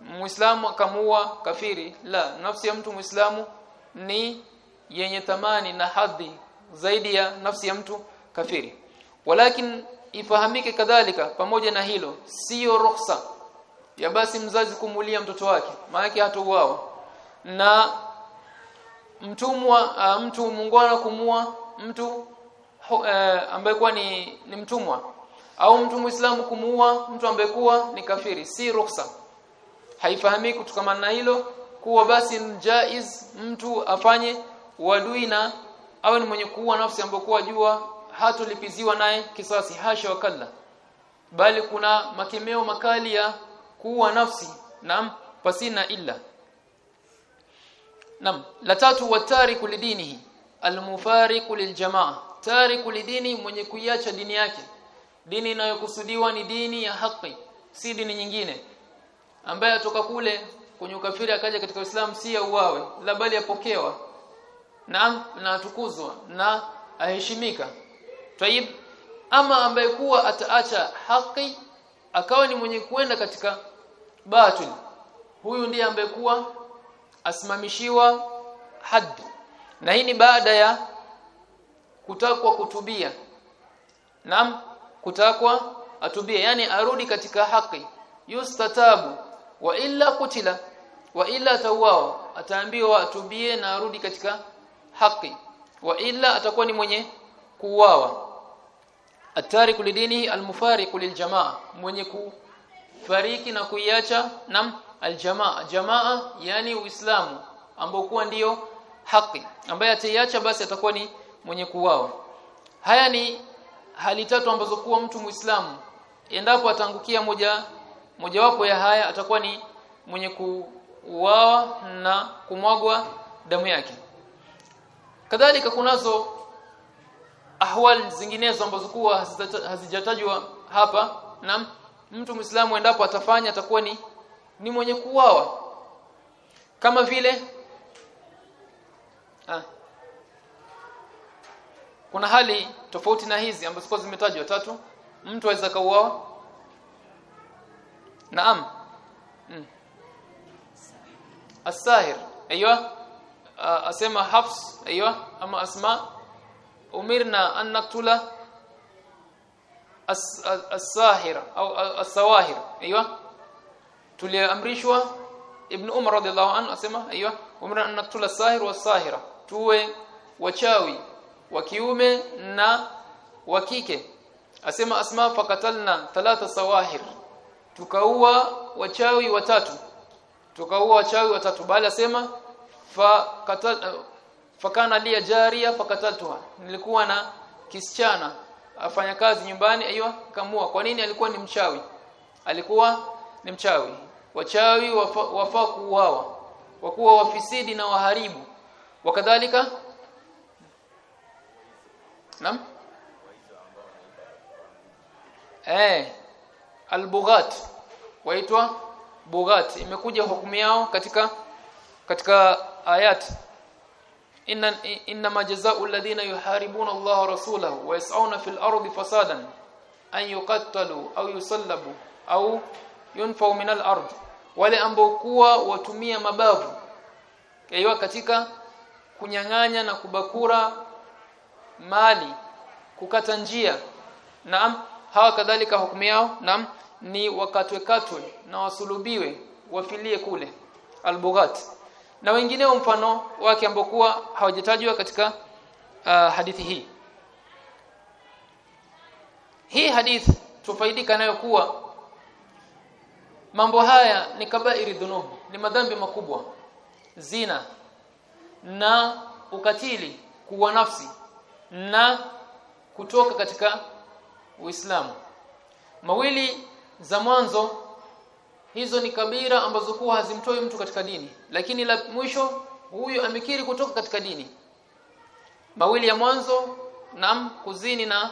Muislamu akamuua kafiri. La nafsi ya mtu muislamu ni yenye thamani na hadhi zaidi ya nafsi ya mtu kafiri. Walakin ifahamike kadhalika pamoja na hilo sio ruhusa ya basi mzazi kumulia mtoto wake maana hatauawa na mtumwa uh, mtu mungwana kumua mtu uh, ambaye kwa ni, ni mtumwa au mtu muislamu kumuua mtu ambaye kuwa ni kafiri si ruhusa haifahamiki kutokana na hilo kuwa basi jaiz mtu afanye uadui na awe ni mwenye kuua nafsi ambayo kuwa jua hatolipiziwa naye kisasi hasha wakalla. Bali kuna makemeo makali ya kuua nafsi naam pasina illa. Nam la tatu watariku lidinihi almufariqu liljamaa tariku lidini mwenye kuiacha dini yake. Dini inayokusudiwa ni dini ya haki si dini nyingine. Ambaye atoka kule kwenye ukafiri akaja katika Uislamu si ya uawe la bali apokewa na natukuzwa na aheshimika. Tayib ama ambaye kuwa ataacha haki akawa ni mwenye kuenda katika batil huyu ndiye ambaye kuwa asimamishiwa hadd na hii ni baada ya kutakwa kutubia. Naam kutakwa atubie yani arudi katika haki. Yustatabu wa illa kutila wa illa tawao ataambiwa atubie na arudi katika haki. Wa illa atakuwa ni mwenye kuuawa. Atariku lidini almufariqu liljamaa mwenye kufariki na kuiacha nam aljamaa. Jamaa yani uislamu ambao kuwa ndio haki. Ambaye ataiacha basi atakuwa ni mwenye kuuawa. Haya ni hali tatu ambazo kuwa mtu muislamu endapo atangukia moja mojawapo ya haya atakuwa ni mwenye kuuawa na kumwagwa damu yake kadhalika kunazo ahwal zinginezo ambazo kuwa hazijatajwa hapa. Na mtu muislamu endapo atafanya atakuwa ni ni mwenye kuuawa. Kama vile ah, kuna hali tofauti na hizi ambazo kwa zimetajwa. Tatu mtu aweza kauawa naam. Mm. asahir aiyo asema hafs aiywa ama asma umirna an naktula as-sahir au as-sawahir aiywa tuliamrishwa ibn umar radhiallahu anhu asema aiywa umirna an naktula as-sahir was-sahira tuwe wachawi wa kiume na wa kike asema asma fakatalna thalatha sawahir tukaua wachawi watatu tukaua wachawi watatu bali asema fakatal fakana liya jaria fakataltuha nilikuwa na kisichana afanya kazi nyumbani aiyo kamua kwa nini alikuwa ni mchawi? Alikuwa ni mchawi. Wachawi wafaa wafa kuuawa. Kwa kuwa wafisidi na waharibu. Wakadhalika nam Eh. Al-Bughat. Waitwa Bughat. Imekuja hukumu yao katika katika ayat. Inna inma jazaa'u alladhina yuharibuna Allah wa rasulahu wa yas'una fil ardi fasadan an yuqattalu au yusallabu au yunfau min al-ard wale ambao kuwa watumia mabavu kaiwa katika kunyang'anya na kubakura mali kukata njia naam hawa kadhalika hukumu yao naam ni wakatwe katwe na wasulubiwe wafilie kule. Albughat na wengineo mfano wake ambao kuwa hawajatajwa katika uh, hadithi hii. Hii hadithi tufaidika nayo kuwa mambo haya ni kabairi dhunub ni madhambi makubwa zina na ukatili kuwa nafsi na kutoka katika Uislamu. Mawili za mwanzo hizo ni kabira ambazo kuwa hazimtoi mtu katika dini. Lakini la mwisho huyu amekiri kutoka katika dini. Mawili ya mwanzo nam kuzini na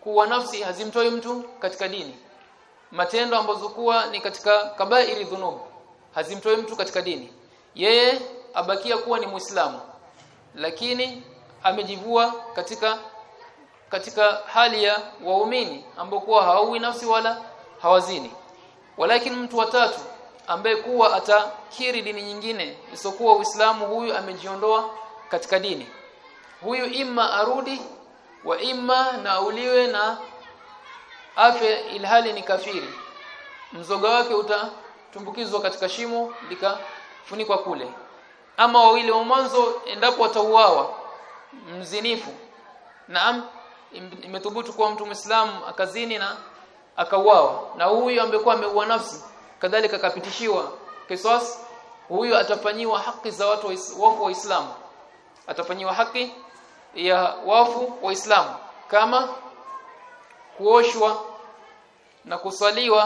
kuwa nafsi hazimtoi mtu katika dini. Matendo ambazo kuwa ni katika kabairi dhunub hazimtoi mtu katika dini. Yeye abakia kuwa ni muislamu lakini amejivua katika katika hali ya waumini ambao kuwa hawaui nafsi wala hawazini walakin mtu watatu ambaye kuwa atakiri dini nyingine isokuwa Uislamu huyu amejiondoa katika dini. Huyu imma arudi wa imma na auliwe na afe ilhali ni kafiri. Mzoga wake utatumbukizwa katika shimo likafunikwa kule. Ama wawili wa mwanzo endapo watauawa mzinifu. Naam imethubutu kuwa mtu muislamu akazini na akauawa. Na huyu ambekuwa ameua nafsi. Kadhalika akapitishiwa kisasi. Huyu atafanyiwa haki za watu wafu waislamu atafanyiwa haki ya wafu waislamu kama kuoshwa na kusaliwa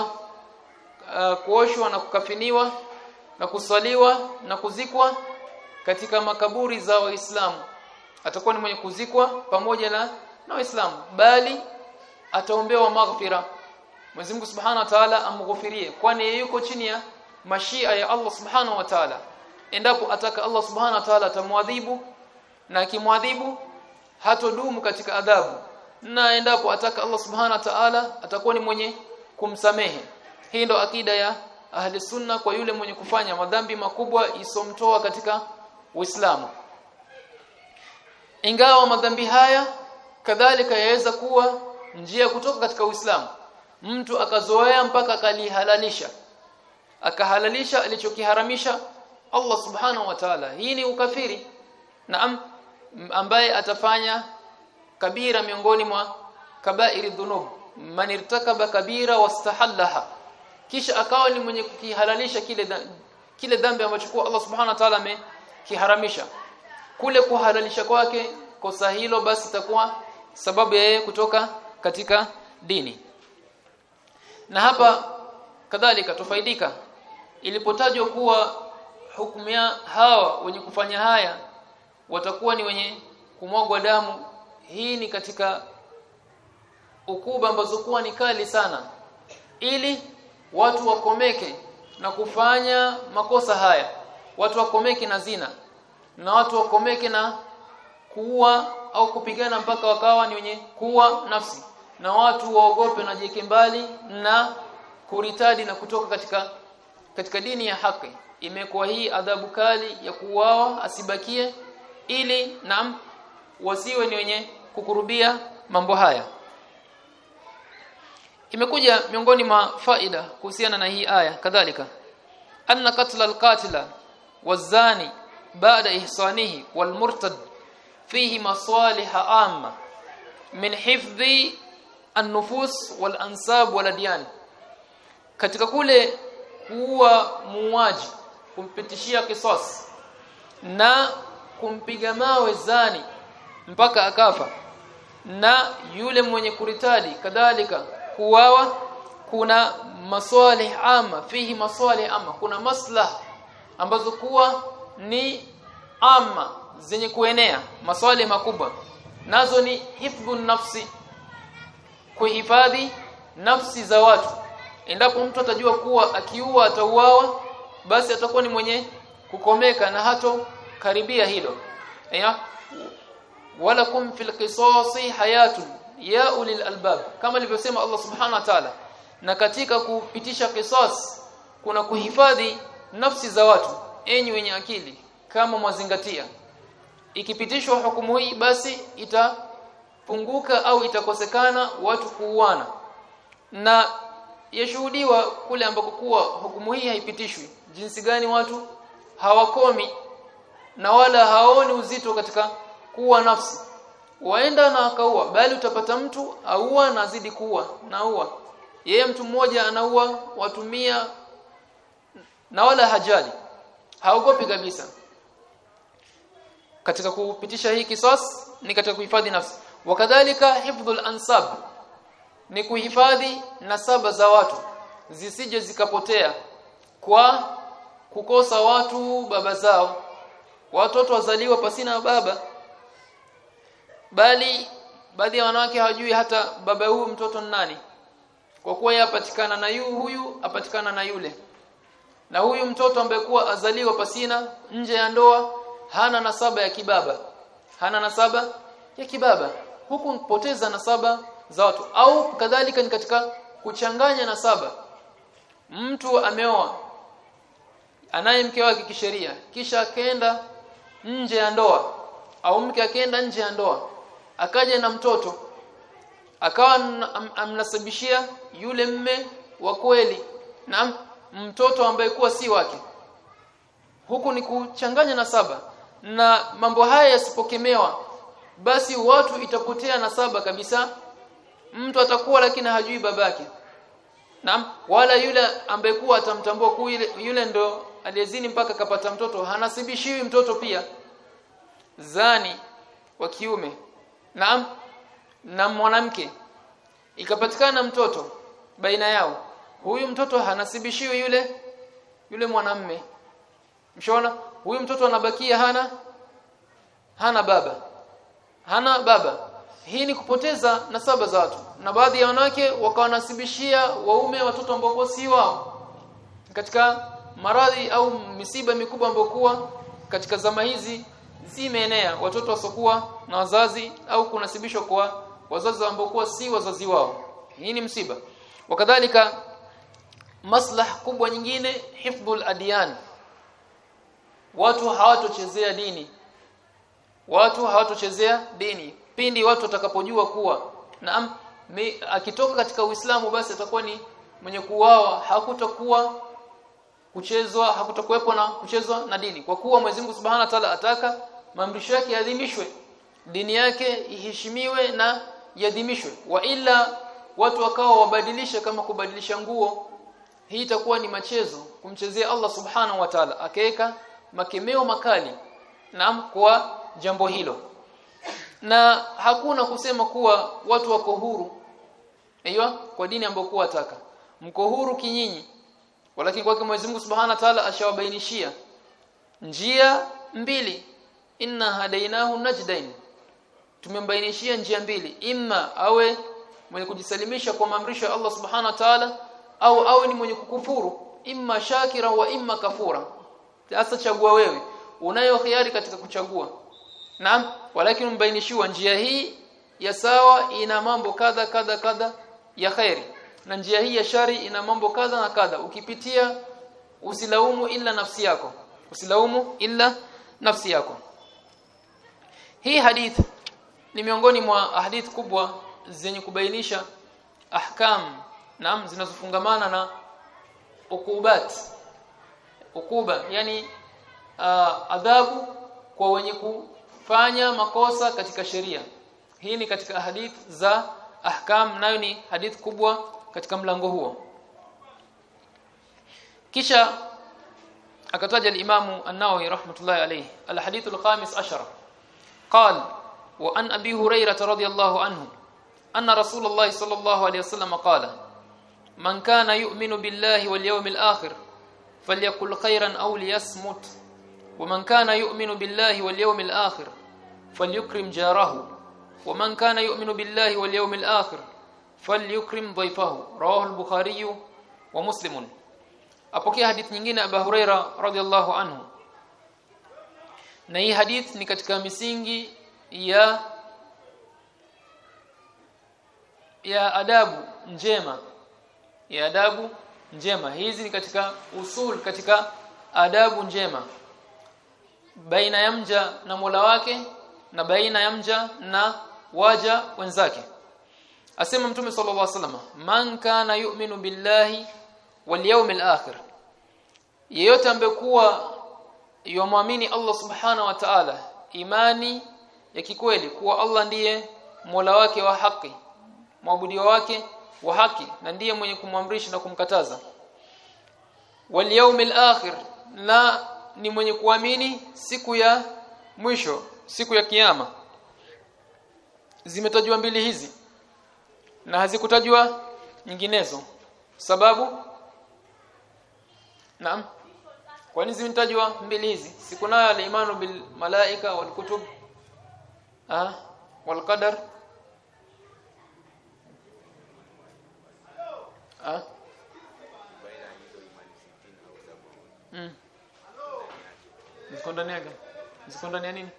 uh, kuoshwa na kukafiniwa na kusaliwa na kuzikwa katika makaburi za waislamu. Atakuwa ni mwenye kuzikwa pamoja na na waislamu. Bali ataombewa maghfira Mwenyezi Mungu Subhanahu wa Ta'ala amghufirie kwani yuko chini ya mashia ya Allah Subhanahu wa Ta'ala. Endapo ataka Allah Subhanahu wa Ta'ala atamwadhibu na akimwadhibu hatodumu katika adhabu. Na endapo ataka Allah Subhanahu wa ta'ala atakuwa ni mwenye kumsamehe. Hii ndo akida ya ahli sunna kwa yule mwenye kufanya madhambi makubwa isomtoa katika Uislamu. Ingawa madhambi haya kadhalika yaweza kuwa njia kutoka katika Uislamu mtu akazoea mpaka akalihalalisha. Akahalalisha alichokiharamisha Allah subhanahu wa ta'ala. Hii ni ukafiri. Naam ambaye atafanya kabira miongoni mwa kabairi dhunub. Man irtakaba kabira wastahallaha. Kisha akawa ni mwenye kukihalalisha kile kile dhambi ambacho kwa Allah subhanahu wa ta'ala amekiharamisha. Kule kuhalalisha kwake kosa hilo basi itakuwa sababu ya yeye kutoka katika dini na hapa kadhalika tufaidika. Ilipotajwa kuwa hukumu ya hawa wenye kufanya haya watakuwa ni wenye kumwagwa damu hii ni katika ukuba ambazo kuwa ni kali sana ili watu wakomeke na kufanya makosa haya. Watu wakomeke na zina na watu wakomeke na kuua au kupigana mpaka wakawa ni wenye kuua nafsi na watu waogope na jike mbali na kuritadi na kutoka katika katika dini ya haki. Imekuwa hii adhabu kali ya kuuawa asibakie ili na wasiwe ni wenye kukurubia mambo haya. Imekuja miongoni mwa faida kuhusiana na hii aya. Kadhalika anna qatla alqatila wazani baada ihsanihi walmurtad fihi masalih amma min hifdhi an-nufus wal-ansab wal-adyan. Katika kule kuua muuaji kumpitishia kisasi na kumpiga mawe zani mpaka akafa. Na yule mwenye kuritadi kadhalika kuwawa kuna maswali ama fihi maswali ama kuna maslah ambazo kuwa ni ama zenye kuenea maswali makubwa. Nazo ni hifdhun nafsi kuhifadhi nafsi za watu. Endapo mtu atajua kuwa akiua atauawa basi atakuwa ni mwenye kukomeka na hato karibia hilo ya walakum fil qisasi hayatun ya ulil albab. Kama alivyosema Allah subhanahu wa ta'ala na katika kupitisha qisas kuna kuhifadhi nafsi za watu enyi wenye akili kama mwazingatia. Ikipitishwa hukumu hii basi itapunguka au itakosekana watu kuuana na yashuhudiwa kule ambako kuwa hukumu hii haipitishwi jinsi gani watu hawakomi na wala haoni uzito katika kuwa nafsi. Waenda na akaua bali utapata mtu aua na azidi kuua naua yeye mtu mmoja anaua watumia na wala hajali. Haogopi kabisa. Katika kupitisha hii kisasi ni katika kuhifadhi nafsi wakadhalika hifdhul ansab ni kuhifadhi nasaba za watu zisije zikapotea kwa kukosa watu baba zao. Watoto wazaliwa pasina baba bali baadhi ya wanawake hawajui hata baba huyu mtoto ni nani. Kwa kuwa yeye apatikana na yu huyu apatikana na yule. Na huyu mtoto ambaye kuwa azaliwa pasina nje ya ndoa hana nasaba ya kibaba. Hana nasaba ya kibaba huku kupoteza nasaba za watu. Au kadhalika ni katika kuchanganya nasaba. Mtu ameoa anaye mke wake kisheria kisha akaenda nje ya ndoa au mke akaenda nje ya ndoa akaja na mtoto akawa am, amnasibishia yule mme wa kweli na mtoto ambaye kuwa si wake. Huku ni kuchanganya nasaba. Na mambo haya yasipokemewa basi watu itapotea nasaba kabisa. Mtu atakuwa lakini hajui babake. Naam wala yule ambaye kuwa atamtambua kuwa yule, yule ndo aliyezini mpaka kapata mtoto hanasibishiwi mtoto pia. Zani wa kiume. Naam na mwanamke. Ikapatikana mtoto baina yao. Huyu mtoto hanasibishiwi yule yule mwanamme. Mshona? Huyu mtoto anabakia hana hana baba hana baba. Hii ni kupoteza nasaba za watu. Na baadhi ya wanawake wakawanasibishia waume watoto ambao si wao. Katika maradhi au misiba mikubwa ambayo katika zama hizi zimeenea. Watoto wasokuwa na wazazi au kunasibishwa kwa wazazi ambao si wazazi wao. Hii ni msiba. Wakadhalika maslah kubwa nyingine hifdhul adyan watu hawatochezea dini watu hawatochezea dini. Pindi watu watakapojua kuwa naam akitoka katika Uislamu basi atakuwa ni mwenye kuwawa hakutakuwa kuchezwa hakutakuwepo na kuchezwa na dini. Kwa kuwa Mwenyezi Mungu Subhanahu wa Ta'ala ataka maamrisho yake yadhimishwe dini yake iheshimiwe na yadhimishwe wa ila watu wakawa wabadilisha kama kubadilisha nguo hii itakuwa ni machezo kumchezea Allah Subhanahu wa Ta'ala. Akaeka makemeo makali naam kwa jambo hilo. Na hakuna kusema kuwa watu wako huru. Aiyo kwa dini ambayo kuwa mko huru kinyinyi. Walakini kwake Mwenyezi Mungu Subhanahu wa Ta'ala ashawabainishia. Njia mbili. Inna hadainahu najdain. Tumembainishia njia mbili. Imma awe mwenye kujisalimisha kwa maamrisho ya Allah Subhanahu wa Ta'ala au awe ni mwenye kukufuru. Imma shakira wa imma kafura. Sasa chagua wewe. Unayo khiari katika kuchagua naam walakini mbainishiwa njia hii ya sawa ina mambo kadha kadha kadha ya khairi. Na njia hii ya shari ina mambo kadha na kadha. Ukipitia usilaumu ila nafsi yako. Usilaumu illa nafsi yako. Hii hadith ni miongoni mwa hadith kubwa zenye kubainisha ahkam naam zinazofungamana na ukubat. Ukuba yani uh, adhabu kwa wenye kufanya makosa katika sheria hii ni katika hadith za ahkam nayo ni hadith kubwa katika mlango huo kisha akataja al-Imam an-Nawawi rahmatullahi alayhi al-hadith al-khamis ashara قال وان ابي هريره رضي الله عنه ان رسول الله صلى الله عليه وسلم قال من كان يؤمن بالله واليوم الآخر فليقل خيرا أو ليصمت ومن كان يؤمن بالله واليوم الآخر فليكرم جاره ومن كان يؤمن بالله واليوم الآخر فليكرم ضيفه رواه البخاري ومسلم apokea hadith nyingine Abu Huraira radhiallahu anhu na hii hadith ni katika misingi ya ya adabu njema ya adabu njema hizi ni katika usul katika adabu njema baina ya mja na Mola wake na baina ya mja na waja wenzake. Asema mtume sallallahu alaihi wasallam man kana yu'minu billahi wal yawmil akhir. Yeyote ambekuwa yomwamini Allah subhanahu wa ta'ala imani ya kikweli kuwa Allah ndiye Mola wake wa haki mwabudi wake wa haki na ndiye mwenye kumwamrisha na kumkataza. Wal yawmil akhir na ni mwenye kuamini siku ya mwisho siku ya kiyama. Zimetajwa mbili hizi na hazikutajwa nyinginezo. Sababu? Naam. Kwa nini zimetajwa mbili hizi? Siku nayo al-imanu bil malaika wal kutub ah wal qadar ah mm ziko ndani yake. Ziko ndani ya nini?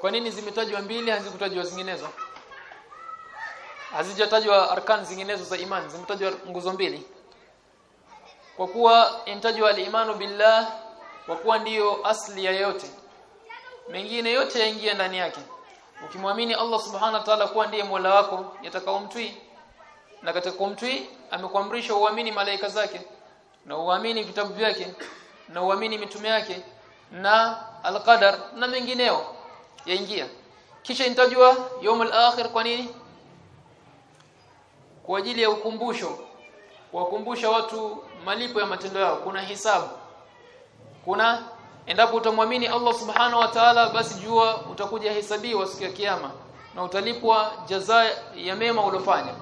Kwa nini zimetajwa mbili hazikutajwa zinginezo? Hazijatajwa arkan zinginezo za imani zimetajwa nguzo mbili. Kwa kuwa intajwa al-imanu billah kwa kuwa ndiyo asli ya yote. Mengine yote yaingia ndani yake. Ukimwamini Allah subhanahu wa ta'ala kuwa ndiye Mola wako yatakaomtwi na katika kumtwi amekuamrisha uamini malaika zake na uamini vitabu vyake na uamini mitume yake na alqadar na mengineo yaingia. Kisha intajwa yawmul akhir kwa nini? Kwa ajili ya ukumbusho kuwakumbusha watu malipo ya matendo yao. Kuna hisabu kuna endapo utamwamini Allah subhanahu wa ta'ala basi jua utakuja hesabiwa siku ya kiyama na utalipwa jazaa ya mema uliofanya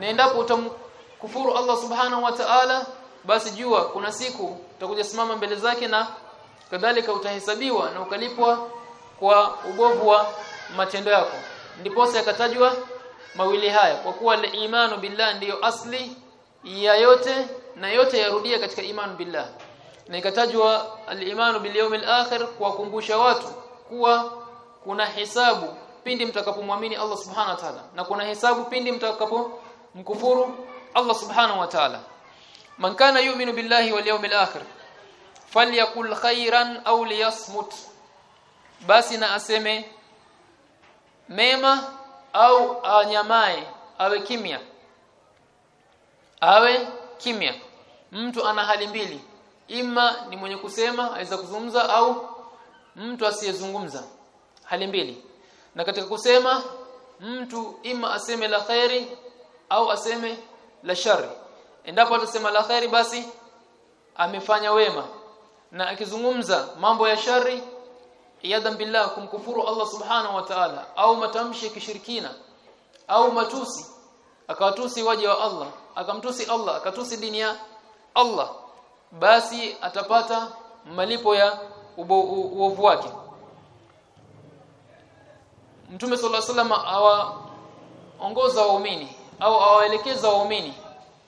na endapo utamkufuru Allah subhana wa ta'ala basi jua kuna siku utakuja simama mbele zake na kadhalika utahesabiwa na ukalipwa kwa ubovu wa matendo yako. Ndipo yakatajwa mawili haya kwa kuwa imanu billah ndiyo asli ya yote na yote yarudia katika imanu billah. Na ikatajwa al-imanu bil yawmil akhir kuwakumbusha watu kuwa kuna hisabu pindi mtakapomwamini Allah subhanahu wa ta'ala. Na kuna hisabu pindi mtakapomkufuru Allah subhanahu wa ta'ala. Man kana yu'minu billahi wal yawmil akhir falyakul khairan aw liyasmut. Basi na aseme mema au anyamae awe kimya. Awe kimya. Mtu ana hali mbili. Ima ni mwenye kusema aweza kuzungumza au mtu asiyezungumza. Hali mbili. Na katika kusema mtu ima aseme la khairi au aseme la shari endapo atasema la khairi basi amefanya wema na akizungumza mambo ya shari yadhan billah kumkufuru Allah subhanahu wa ta'ala au matamshi kishirikina au matusi akawatusi waje wa Allah akamtusi Allah akatusi dini ya Allah basi atapata malipo ya uovu wake Mtume صلى الله عليه awaongoza waumini au awaelekeza waumini.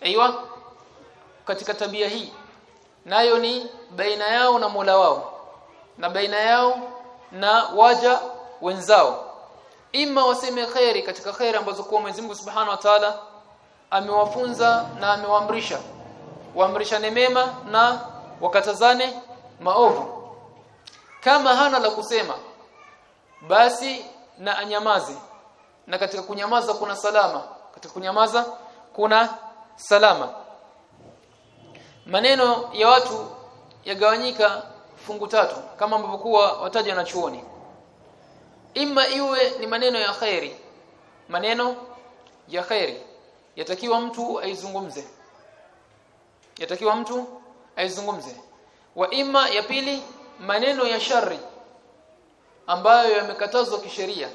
Aiywa katika tabia hii nayo ni baina yao na Mola wao na baina yao na waja wenzao. Ima waseme khairi katika khairi ambazo kwa Mwenyezi Mungu Subhanahu wa Ta'ala amewafunza na amewaamrisha. Waamrishane mema na wakatazane maovu. Kama hana la kusema basi na anyamaze. Na katika kunyamaza kuna salama katika kunyamaza kuna salama. Maneno ya watu yagawanyika fungu tatu kama ambavyo kuwa wataja na chuoni. Imma iwe ni maneno ya khairi. Maneno ya khairi. Yatakiwa mtu aizungumze. Yatakiwa mtu aizungumze. Wa imma ya pili maneno ya shari ambayo yamekatazwa kisheria.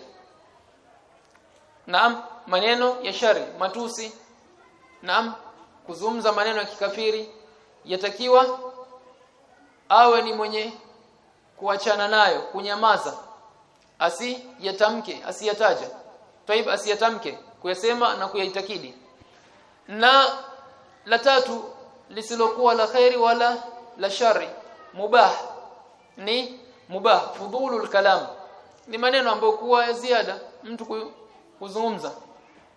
Naam maneno ya shari matusi. Naam kuzungumza maneno ya kikafiri yatakiwa awe ni mwenye kuachana nayo kunyamaza. Asi yatamke asiyataja taib asiyatamke kuyasema na kuyaitakidi. Na la tatu lisilokuwa la khairi wala la shari mubah ni mubah fudulul kalam. Ni maneno ambayo kuwa ya ziada mtu kuzungumza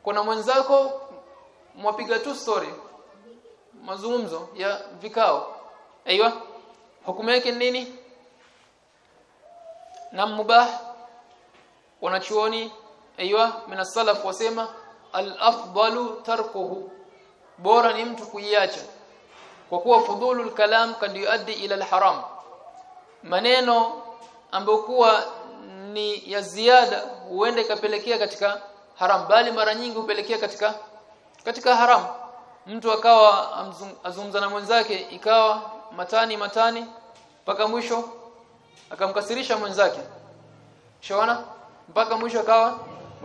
kuna mwenzako mwapiga tu story mazungumzo ya vikao. Aiywa hukumu yake nini? Na mubah wanachuoni aiywa mna salaf wasema al-afdalu tarkuhu bora ni mtu kuiacha. Kwa kuwa fudhulul kalam kad yuaddi ila al-haram. Maneno ambayo kuwa ni ya ziada huenda ikapelekea katika haram bali mara nyingi hupelekea katika katika haram. Mtu akawa azungumza na mwenzake ikawa matani matani mpaka mwisho akamkasirisha mwenzake. Shawana mpaka mwisho akawa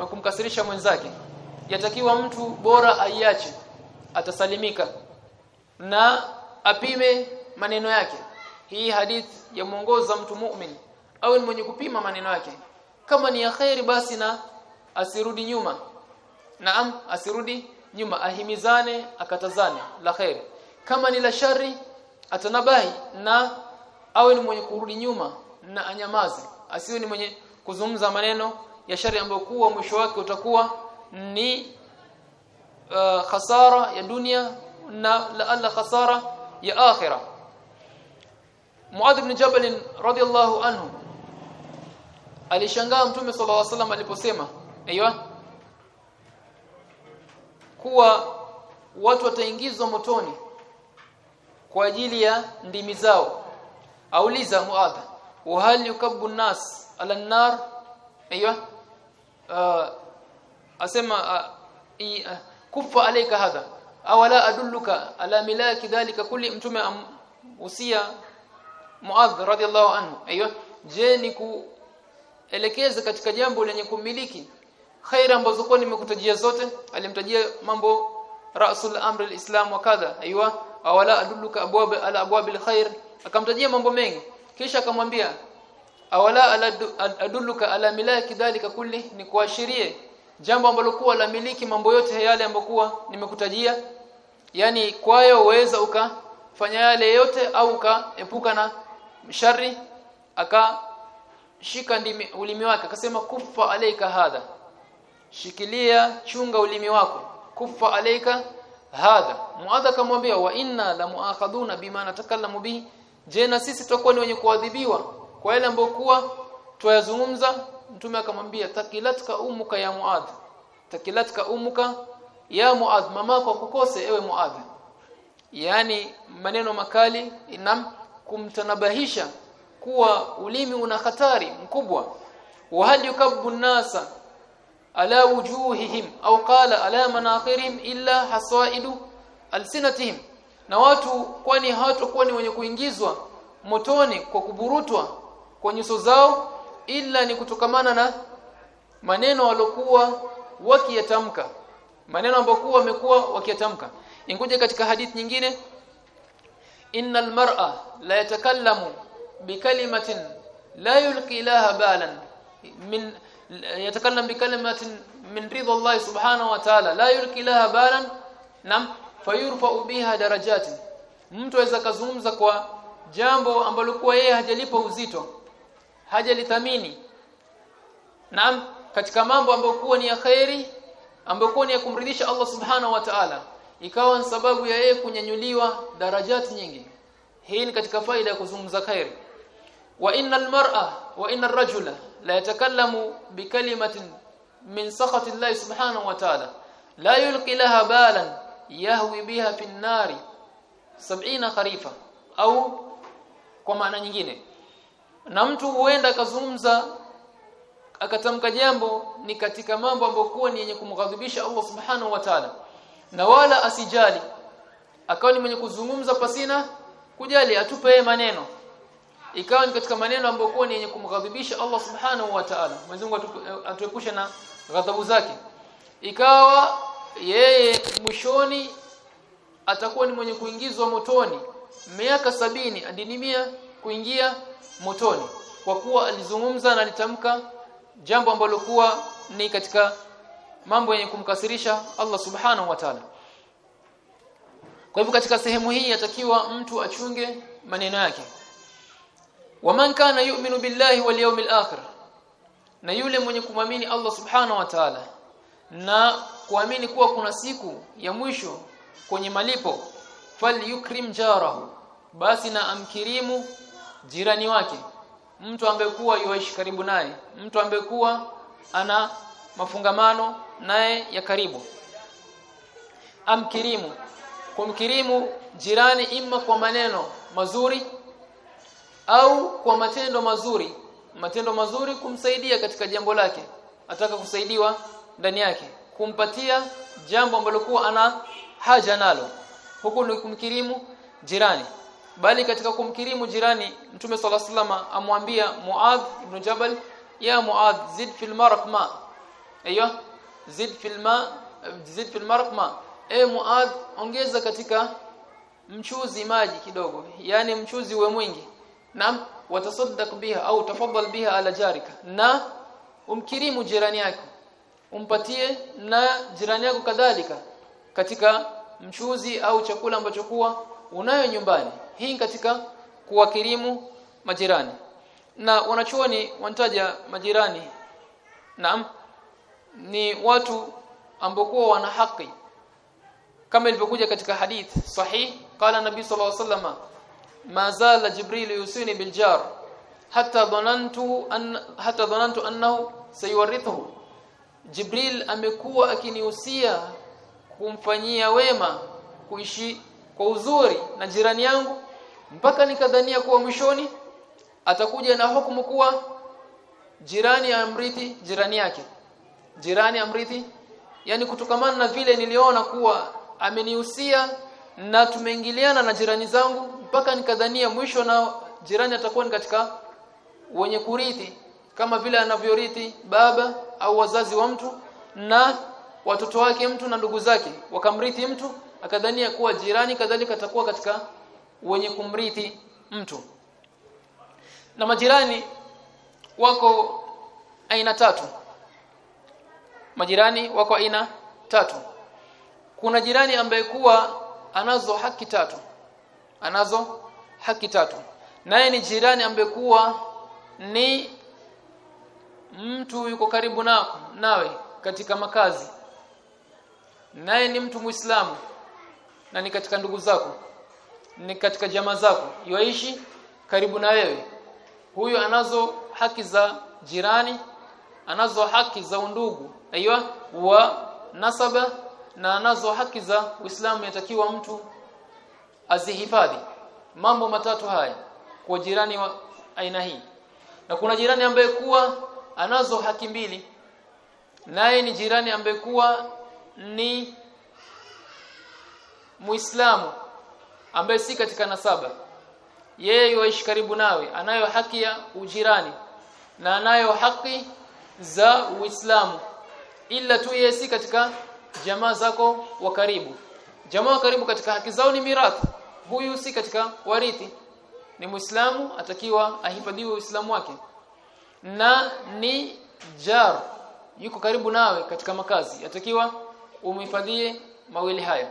kumkasirisha mwenzake. Yatakiwa mtu bora aiache atasalimika na apime maneno yake. Hii hadith ya muongoza mtu mu'min au mwenye kupima maneno yake. Kama ni ya khairi basi na asirudi nyuma. Naam asirudi nyuma ahimizane akatazane. La khairi kama ni la shari atanabahi na awe ni mwenye kurudi nyuma na anyamaze. Asiwe ni mwenye kuzungumza maneno ya shari ambayo kuwa mwisho wake utakuwa ni uh, khasara ya dunia na la alla khasara ya akhira. Muadh ibn Jabal radiyallahu anhu alishangaa mtume sallallahu alaihi wasallam aliposema aiywa kuwa watu wataingizwa motoni kwa ajili ya ndimi zao. Auliza Muadh wa hal yukabbu nas ala an-nar? Aiywa uh, asema uh, uh, kufa alayka hadha. Awala adulluka ala milaki dhalika kulli mtume usia Muadh radhiallahu anhu. Aiywa je ni kuelekeza katika jambo lenye kumiliki khaira ambazo kwa nimekutajia zote alimtajia mambo rasul amri alislam wa kadha. Aiywa awala adulluka abwab ala abwabil khair akamtajia mambo mengi. Kisha akamwambia awala adulluka ala milaki dhalika kulli ni kuashirie jambo ambalo kuwa la miliki mambo yote yale ambayo kuwa nimekutajia. Yani kwayo uweza ukafanya yale yote au ukaepuka na shari akashika ndimi ulimi wake akasema kufa alayka hadha shikilia chunga ulimi wako. Kufa alayka hadha. Muadha akamwambia wa inna la muakhaduna bima natakallamu bihi je na sisi tutakuwa ni wenye kuadhibiwa kwa yale ambayo kuwa tuyazungumza mtume akamwambia takilatka umuka ya muadh. Takilatka umuka ya muadh. Mamako kukose ewe muadh. Yani maneno makali inam kumtanabahisha kuwa ulimi una hatari mkubwa. Wa hal yukabbu nasa ala wujuhihim au qala ala manakhirihim illa hasaidu alsinatihim. Na watu kwani hawatakuwa ni wenye kuingizwa motoni kwa kuburutwa kwa nyuso zao ila ni kutokamana na maneno walokuwa wakiyatamka. Maneno ambayo wamekuwa wakiyatamka. Ingoje katika hadithi nyingine innal mar'a la yatakallamu bikalimatin la yulqi laha balan min yatakallam bikalimatin min ridha Allah subhanahu wa ta'ala la yulki laha balan nam fayurfa'u biha darajatin. Mtu aweza kazungumza kwa jambo ambalo kwa yeye hajalipa uzito hajalithamini. Nam katika mambo ambayo kuwa ni ya khairi ambayo kuwa ni ya kumridhisha Allah subhanahu wa ta'ala ikawa ni sababu ya yeye kunyanyuliwa darajati nyingi. Hii ni katika faida ya kuzungumza khairi wa innal mar'a wa innar rajula la yatakallamu bikalimatin min sakhati Allah subhanahu wa ta'ala. La yulqi laha balan yahwi biha fi an-nari 70 kharifa. Au kwa maana nyingine na mtu huenda akazungumza akatamka jambo ni katika mambo ambayo kuwa ni yenye kumghadhibisha Allah subhanahu wa ta'ala. Na wala asijali akawa ni mwenye kuzungumza pasina kujali atupe maneno ikawa ni katika maneno ambayo ni yenye kumghadhibisha Allah subhanahu wa ta'ala. Mwenyezi Mungu atuepushe na ghadhabu zake. Ikawa yeye mwishoni atakuwa ni mwenye kuingizwa motoni. Miaka sabini adinimia kuingia motoni. Kwa kuwa alizungumza na alitamka jambo ambalo kuwa ni katika mambo yenye kumkasirisha Allah subhanahu wa ta'ala. Kwa hivyo katika sehemu hii yatakiwa mtu achunge maneno yake waman kana yu'minu billahi wal yawmil akhir. Na yule mwenye kumwamini Allah subhanahu wa ta'ala. Na kuamini kuwa kuna siku ya mwisho kwenye malipo falyukrim jarahu. Basi na amkirimu jirani wake. Mtu ambaye kuwa yuishi karibu naye. Mtu ambaye kuwa ana mafungamano naye ya karibu. Amkirimu. Kumkirimu jirani imma kwa maneno mazuri au kwa matendo mazuri matendo mazuri kumsaidia katika jambo lake ataka kusaidiwa ndani yake kumpatia jambo ambalo kuwa ana haja nalo. Huku ni kumkirimu jirani. Bali katika kumkirimu jirani mtume sala sallama amwambia Muadh ibn Jabal ya Muadh zid fil marq ma. Aiyo zid fil ma zid fil marq ma. E Muadh ongeza katika mchuzi maji kidogo. Yani mchuzi uwe mwingi na watasaddaq biha au tafaddal biha ala jarika. Na umkirimu jirani yako. Umpatie na jirani yako kadhalika katika mchuzi au chakula ambacho kuwa unayo nyumbani. Hii katika kuwakirimu majirani. Na wanachuoni wanataja majirani. Naam ni watu ambokuwa wana haki. Kama ilivyokuja katika hadith sahih qala nabii sallallahu alaihi wasallam ma zala jibril yusini biljar hatta dhanantu an hatta dhanantu annahu sayuwarithuhu jibril amekuwa akinihusia kumfanyia wema kuishi kwa uzuri na jirani yangu mpaka nikadhania kuwa mwishoni atakuja na hukumu kuwa jirani amrithi jirani yake. Jirani amrithi yani kutokamana na vile niliona kuwa amenihusia na tumeingiliana na jirani zangu mpaka nikadhania mwisho na jirani atakuwa ni katika wenye kurithi kama vile anavyorithi baba au wazazi wa mtu na watoto wake mtu na ndugu zake. Wakamrithi mtu akadhania kuwa jirani kadhalika atakuwa katika wenye kumrithi mtu. Na majirani wako aina tatu. Majirani wako aina tatu. Kuna jirani ambaye kuwa anazo haki tatu anazo haki tatu. Naye ni jirani ambekuwa ni mtu yuko karibu nako nawe katika makazi. Naye ni mtu muislamu na ni katika ndugu zako ni katika jamaa zako. Yoishi karibu na wewe. Huyu anazo haki za jirani anazo haki za undugu. Aiywa wa nasaba na anazo haki za Uislamu. Yatakiwa mtu azihifadhi. Mambo matatu haya kwa jirani wa aina hii. Na kuna jirani ambaye kuwa anazo haki mbili naye ni jirani ambaye kuwa ni Muislamu ambaye si katika nasaba. Yeye yuishi karibu nawe anayo haki ya ujirani na anayo haki za Uislamu. Ila tu yeye si katika jamaa zako wa karibu. Jamaa wa karibu katika haki zao ni mirathi huyu si katika warithi. Ni Muislamu atakiwa ahifadhiwe Uislamu wake. Na ni jar yuko karibu nawe katika makazi. Atakiwa umhifadhie mawili haya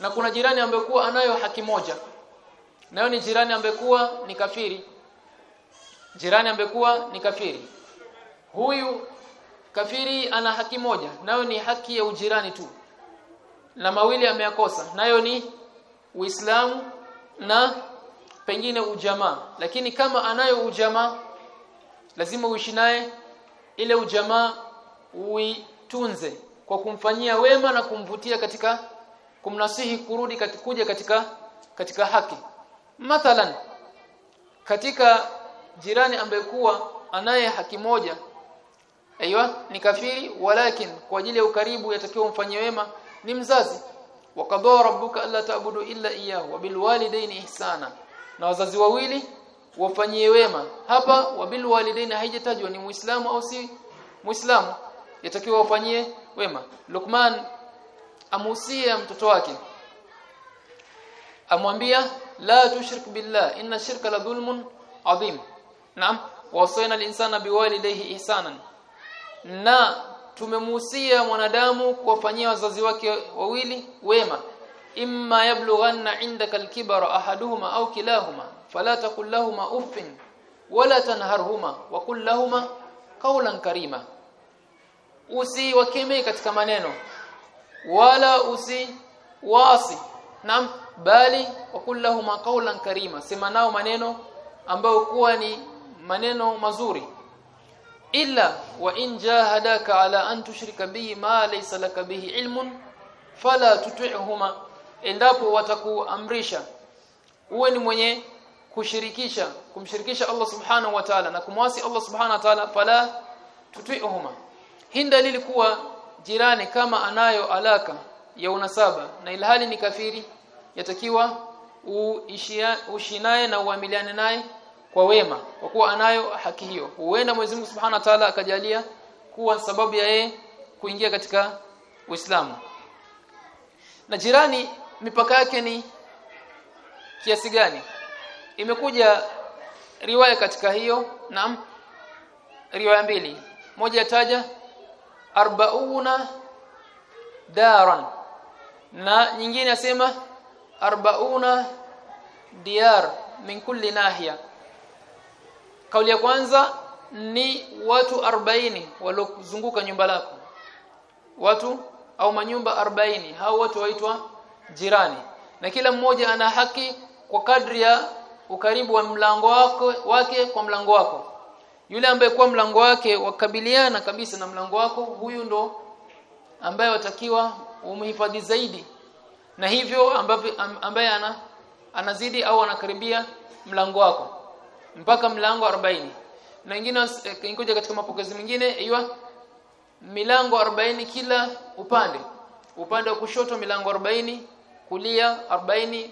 na kuna jirani ambaye kuwa anayo haki moja. Nayo ni jirani ambaye kuwa ni kafiri. Jirani ambaye kuwa ni kafiri. Huyu kafiri ana haki moja. Nayo ni haki ya ujirani tu. Na mawili ameyakosa. Nayo ni Uislamu na pengine ujamaa. Lakini kama anayo ujamaa lazima uishi naye ile ujamaa uitunze kwa kumfanyia wema na kumvutia katika kumnasihi kurudi katika, kuja katika katika haki. Mathalan katika jirani ambaye kuwa anaye haki moja aiywa ni kafiri walakin kwa ajili ya ukaribu yatakiwa umfanyie wema ni mzazi wakadha rabbuka alla ta'budu illa iyyahu wa bilwalidaini ihsana. Na wazazi wawili wafanyie wema. Hapa wabil walidaini haijatajwa ni muislamu au si muislamu. Yatakiwa wafanyie wema. Luqman amusia mtoto wake. Amwambia la tushrik billah inna shirka la dhulmun adhim. Naam wasaina al-insana biwalidayhi ihsanan. Na tumemuhusia mwanadamu kuwafanyia wazazi wake wawili wema. Imma yablughanna indaka alkibara ahaduhuma au kilahuma fala taqul lahumu uffin wala tanharhuma wa qul lahumu qawlan karima. Usiwakemee katika maneno wala usi wasi nam bali wa qul lahum qawlan karima. Sema nao maneno ambayo kuwa ni maneno mazuri illa wa in jahadaka ala an tushrika bihi ma laysa laka bihi ilmun fala tuti'huma endapo watakuamrisha uwe ni mwenye kushirikisha kumshirikisha Allah subhanahu wa ta'ala na kumwasi Allah subhanahu wa ta'ala fala tuti'huma. Hii dalili kuwa jirani kama anayo alaka ya unasaba na ilhali ni kafiri yatakiwa uishi naye na uamiliane naye kwa wema kwa kuwa anayo haki hiyo. Huenda Mwenyezi Mungu Subhanahu wa Ta'ala akajalia kuwa sababu ya yeye kuingia katika Uislamu. Na jirani mipaka yake ni kiasi gani? Imekuja riwaya katika hiyo na riwaya mbili. Moja taja arbauna daran. Na nyingine nasema arbauna diyar min kulli nahiya kauli ya kwanza ni watu 40 waliozunguka nyumba lako. Watu au manyumba 40 hao watu waitwa jirani. Na kila mmoja ana haki kwa kadri ya ukaribu wa mlango wako wake kwa mlango wako. Yule ambaye kwa mlango wake wakabiliana kabisa na mlango wako huyu ndo ambaye watakiwa umhifadhi zaidi. Na hivyo ambaye, ana anazidi au anakaribia mlango wako mpaka mlango 40 na ingine inkuja katika mapokezi mengine iwa milango 40 kila upande. Upande wa kushoto milango 40 kulia 40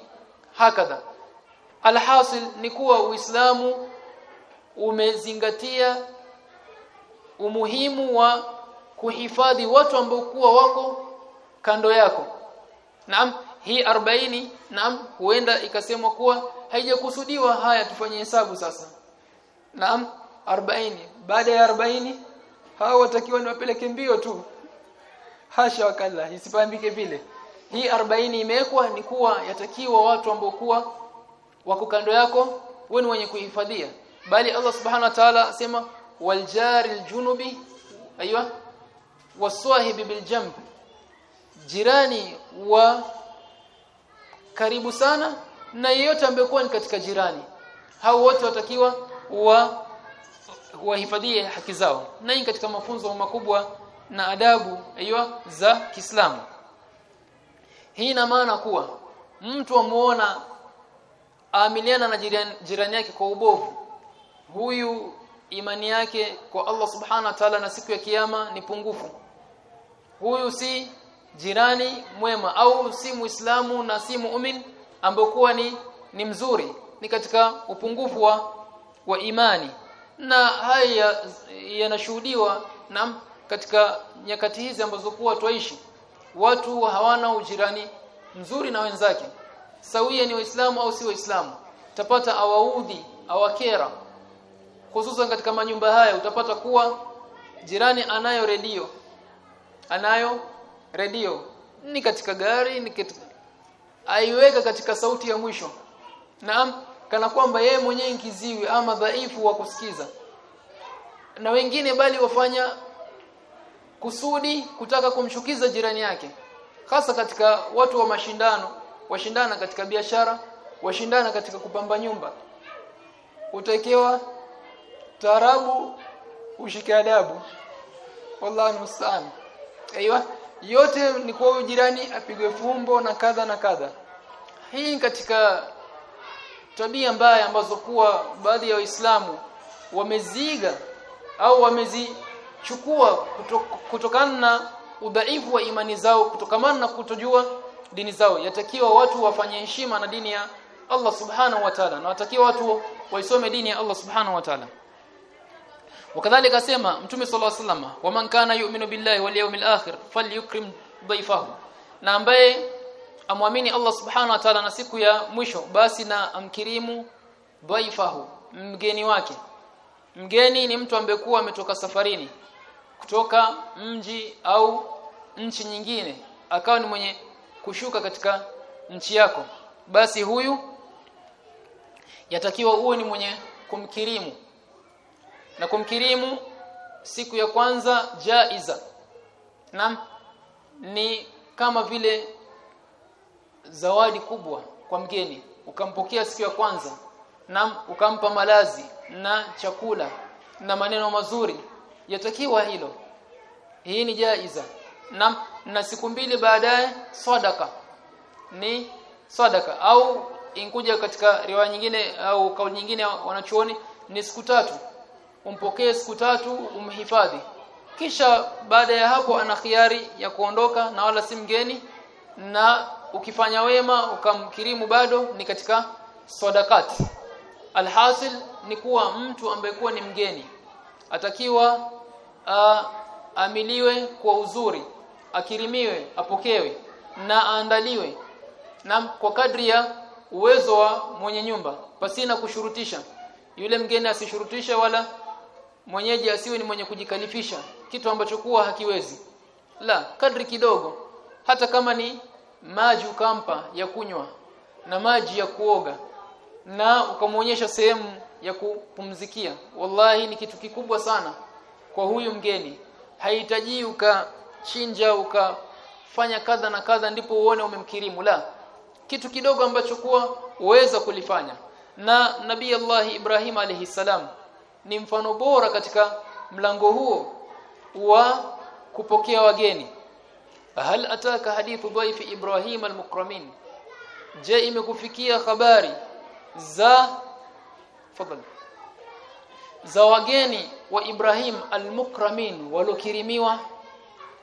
hakadha. Alhasil ni kuwa uislamu umezingatia umuhimu wa kuhifadhi watu ambao kuwa wako kando yako. Naam hii 40 naam huenda ikasemwa kuwa haijakusudiwa haya tufanye hesabu sasa. Naam 40 baada ya 40 hao watakiwa ni wapeleke mbio tu. Hasha wakala isipambike vile. Hii 40 imewekwa ni kuwa yatakiwa watu ambao kuwa wako kando yako wewe ni wenye kuhifadhia. Bali Allah subhanahu wa ta'ala asema waljari aljunubi aiywa waswahibi biljamb jirani wa karibu sana na yeyote ambaye ni katika jirani hao wote watakiwa wa wahifadhie haki zao. Na hii katika mafunzo makubwa na adabu aiywa za Kiislamu. Hii ina maana kuwa mtu amuona aamiliana na jirani, jirani yake kwa ubovu huyu imani yake kwa Allah subhana wa ta'ala na siku ya kiyama ni pungufu. Huyu si jirani mwema au si muislamu na si muumini ambokuwa ni ni mzuri ni katika upungufu wa wa imani. Na haya yanashuhudiwa na katika nyakati hizi ambazo kuwa twaishi. Watu hawana ujirani mzuri na wenzake. Sawia ni waislamu au si waislamu? Utapata awaudhi awakera. Hususan katika manyumba haya utapata kuwa jirani anayo redio anayo redio ni katika gari ni katika aiweka katika sauti ya mwisho. Naam kana kwamba yeye mwenyewe nkiziwi ama dhaifu wa kusikiza. Na wengine bali wafanya kusudi kutaka kumchukiza jirani yake. Hasa katika watu wa mashindano washindana katika biashara washindana katika kupamba nyumba. Utekewa tarabu ushike adabu. Wallahi musta'an. Aiywa yote ni kwa jirani apigwe fumbo na kadha na kadha. Hii katika tabia mbaya ambazo kuwa baadhi ya waislamu wameziga au wamezichukua kutokana na udhaifu wa imani zao kutokamana na kutojua dini zao. Yatakiwa watu wafanye heshima na dini ya Allah subhanahu wa ta'ala na watakiwa watu waisome dini ya Allah subhanahu wa ta'ala wakadhalika asema mtume sallallahu alaihi wasallam waman kana yu'minu billahi wal yawmil akhir falyukrim dhaifahu na ambaye amwamini Allah subhanahu wa ta'ala na siku ya mwisho basi na amkirimu dhaifahu mgeni wake. Mgeni ni mtu ambekuwa ametoka safarini kutoka mji au nchi nyingine akawa ni mwenye kushuka katika nchi yako. Basi huyu yatakiwa uwe ni mwenye kumkirimu na kumkirimu siku ya kwanza jaiza. Na ni kama vile zawadi kubwa kwa mgeni. Ukampokea siku ya kwanza na ukampa malazi na chakula na maneno mazuri yatakiwa hilo. Hii ni jaiza. Na na siku mbili baadaye sadaka. Ni sadaka. Au inkuja katika riwaya nyingine au kauli nyingine wanachuoni ni siku tatu umpokee siku tatu umhifadhi kisha baada ya hapo ana khiari ya kuondoka na wala si mgeni na ukifanya wema ukamkirimu bado ni katika sadakati alhasil ni kuwa mtu ambaye kuwa ni mgeni. Atakiwa a, amiliwe kwa uzuri akirimiwe apokewe na aandaliwe. Na kwa kadri ya uwezo wa mwenye nyumba pasina kushurutisha. Yule mgeni asishurutisha wala mwenyeji asiwe ni mwenye kujikalifisha kitu ambacho kuwa hakiwezi. La kadri kidogo hata kama ni maji ukampa ya kunywa na maji ya kuoga na ukamwonyesha sehemu ya kupumzikia wallahi ni kitu kikubwa sana kwa huyu mgeni. Haihitaji ukachinja ukafanya kadha na kadha ndipo uone umemkirimu. La kitu kidogo ambacho kuwa uweza kulifanya. Na nabii Allah Ibrahim alayhi salam ni mfano bora katika mlango huo wa kupokea wageni. Hal ataka hadithu dhaifi Ibrahim al-mukramin? Je imekufikia habari za fadhali za wageni wa Ibrahim almukramin walokirimiwa?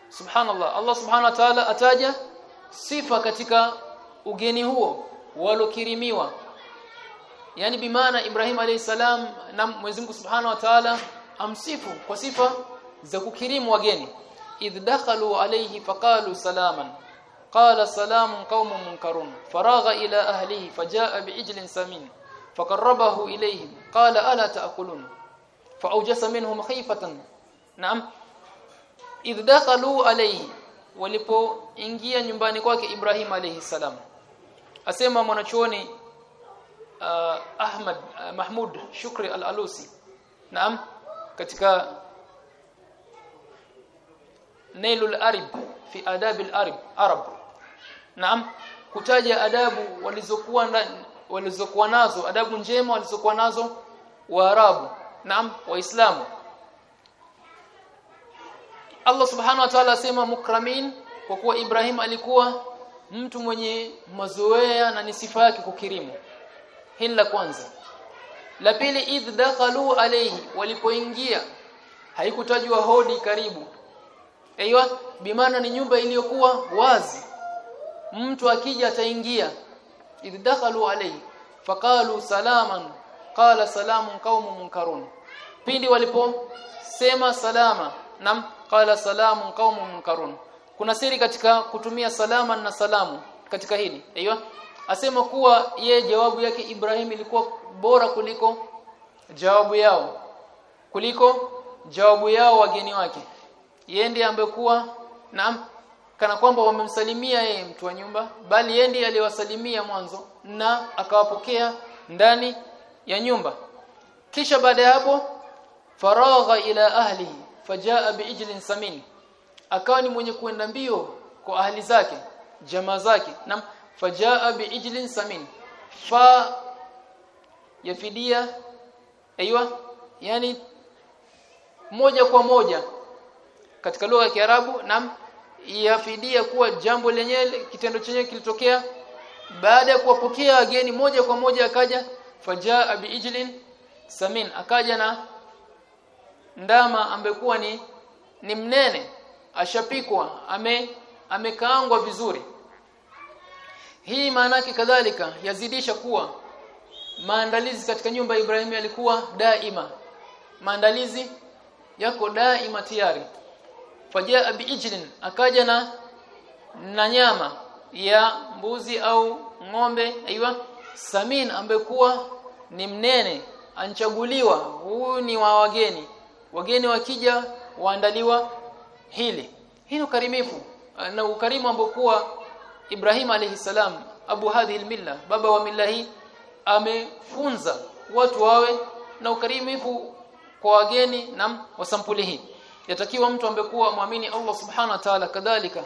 Subhanallah Allah subhanahu wa ta'ala ataja sifa katika ugeni huo walokirimiwa yani bimaana Ibrahim alayhisalam na Mwenyezi Mungu Subhanahu wa Ta'ala amsifu kwa sifa za kukirimu wageni. Idh dakhalu alayhi faqalu salaman. Qala salamun qaumun munkarun. Faragha ila ahlihi fajaa bi'ijlin samin. Faqarrabahu ilayhim. Qala ala ta'kulun. Fa'awjasa minhum khifatan na'am. Idh dakhalu alayhi. Walipoingia nyumbani kwake Ibrahim alayhi asema mwanachuoni uh, Ahmad uh, Mahmud Shukri Al-Alusi. Naam katika Nailul Arib fi adab al-arab arab. Naam kutaja adabu walizokuwa walizokuwa nazo adabu njema walizokuwa nazo waarabu naam waislamu. Allah subhanahu wa ta'ala asema mukramin kwa kuwa Ibrahim alikuwa mtu mwenye mazoea na ni sifa yake kukirimu hili la kwanza. La pili idh dakhalu alayhi walipoingia haikutajwa hodi karibu. Aiywa bimaana ni nyumba iliyokuwa wazi. Mtu akija ataingia. Idh dakhalu alayhi faqalu salaman qala salamun qaumun munkarun. Pindi waliposema salama nam qala salamun qaumun munkarun. Kuna siri katika kutumia salama na salamu katika hili. Aiywa asema kuwa ye jawabu yake Ibrahim ilikuwa bora kuliko jawabu yao kuliko jawabu yao wageni wake. Yeye ndiye ambekuwa naam kana kwamba wamemsalimia yeye mtu wa nyumba bali yeye ndiye aliwasalimia mwanzo na akawapokea ndani ya nyumba. Kisha baada ya hapo faragha ila ahlihi fajaa biijlin samin akawa ni mwenye kuenda mbio kwa ahli zake jamaa zake. Na fajaa biijlin samin. Fa yafidia. Aiywa yani moja kwa moja katika lugha ya Kiarabu nam yafidia kuwa jambo lenyewe kitendo chenyewe kilitokea. Baada ya kuwapokea wageni moja kwa moja akaja fajaa biijlin samin. Akaja na ndama ambekuwa ni ni mnene ashapikwa ame amekaangwa vizuri hii maana yake kadhalika yazidisha kuwa maandalizi katika nyumba ya Ibrahim yalikuwa daima. Maandalizi yako daima tayari. Fajaa biijlin akaja na na nyama ya mbuzi au ng'ombe aiywa samin ambekuwa ni mnene anchaguliwa. Huyu ni wa wageni. Wageni wakija waandaliwa hili. Hii ni na ukarimu ambokuwa Ibrahim alayhi salam abu hadhihi almilla baba wa milla hii amefunza watu wawe na ukarimifu kwa wageni na wasampuli hii. Yatakiwa mtu ambekuwa muamini Allah subhanahu wa ta'ala kadhalika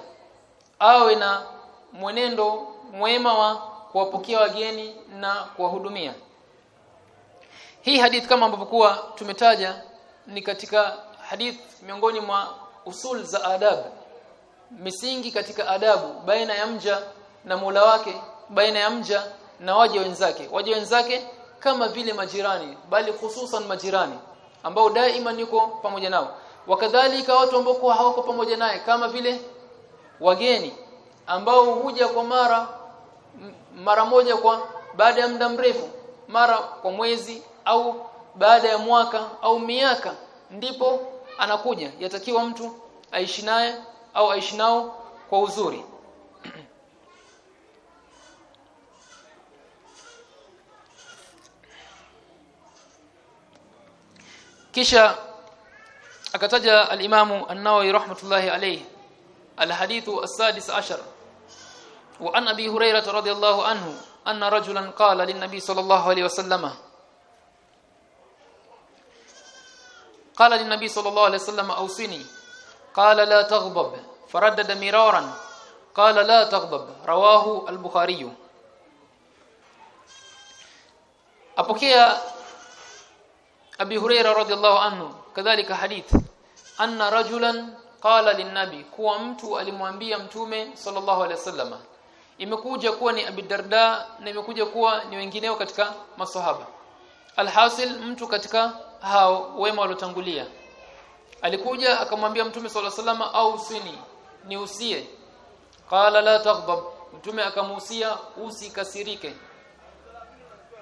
awe na mwenendo mwema wa kuwapokea wageni na kuwahudumia. Hii hadith kama ambavyo kuwa tumetaja ni katika hadith miongoni mwa usul za adabu misingi katika adabu baina ya mja na Mola wake baina ya mja na waje wenzake. Waje wenzake kama vile majirani bali hususan majirani ambao daima yuko pamoja nao. Wakadhalika watu ambao hawako pamoja naye kama vile wageni ambao huja kwa mara mara moja kwa baada ya muda mrefu mara kwa mwezi au baada ya mwaka au miaka ndipo anakuja. Yatakiwa mtu aishi naye au aishi nao kwa uzuri kisha akataja al-Imamu An-Nawawi rahmatullahi alayhi al-hadithu as-sadis ashar wa an Abi Hurairah radhiyallahu anhu anna rajulan qala lin-nabi sallallahu alayhi wasallam قال للنبي صلى الله عليه وسلم اوصني قال لا تغضب فردد مرارا قال لا تغضب رواه البخاري apokea Abi Huraira radhiallahu anhu kadhalika hadith anna rajulan qala linnabi kuwa mtu alimwambia mtume sallallahu alaihi wasallam imekuja kuwa ni Abi Darda na imekuja kuwa ni wengineo katika maswahaba alhasil mtu katika hao wema waliotangulia alikuja akamwambia mtume sallallahu alaihi wasallam au sini Niusie. Qala la taghdab. Mtume akamuhusia usikasirike.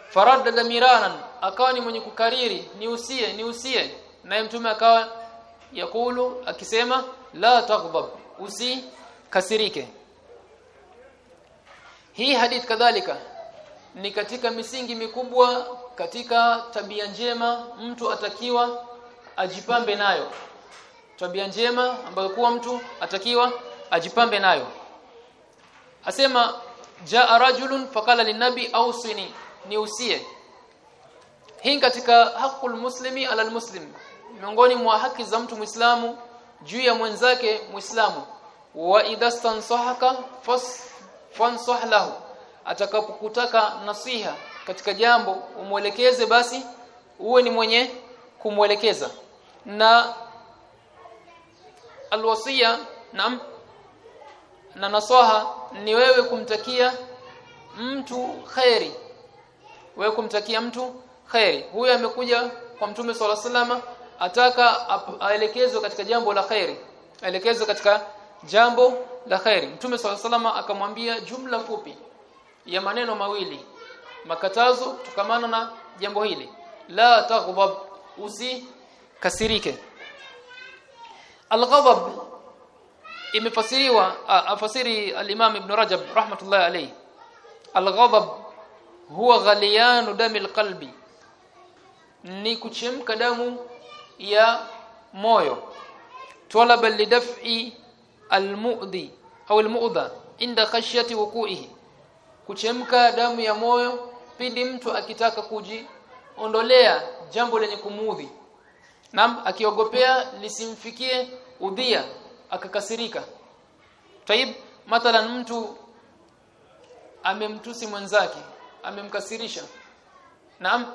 Faradda miranan akawa ni mwenye kukariri niusie niusie. Naye mtume akawa yakulu akisema la taghdab. Usikasirike. Hii hadith kadhalika ni katika misingi mikubwa katika tabia njema mtu atakiwa ajipambe nayo tabia njema ambayo kuwa mtu atakiwa ajipambe nayo. Asema jaa rajulun faqala linabi ausini ni usie hii katika haqqul muslimi ala muslim miongoni mwa haki za mtu muislamu juu ya mwenzake muislamu. Wa idha stansahaka fansah lahu atakapokutaka nasiha katika jambo umwelekeze basi uwe ni mwenye kumwelekeza. Na alwasia nam na nasaha ni wewe kumtakia mtu khairi wewe kumtakia mtu khairi huyu amekuja kwa mtume swalla salama ataka aelekezwe katika jambo la khairi aelekezwe katika jambo la khairi mtume swalla salama akamwambia jumla fupi ya maneno mawili. Makatazo tukamana na jambo hili. La taghdab usikasirike alghadab imefasiriwa afasiri al-Imam Ibn Rajab rahmatullahi alayhi. Alghadab huwa ghaliyanu dami alqalbi. Ni kuchemka damu ya moyo. Talaba lidaf'i almu'dhi au almu'dha inda khashyati wuku'ihi kuchemka damu ya moyo pindi mtu akitaka kujiondolea jambo lenye kumuudhi nam akiogopea lisimfikie udhia akakasirika. Taib mathalan mtu amemtusi mwenzake amemkasirisha. Naam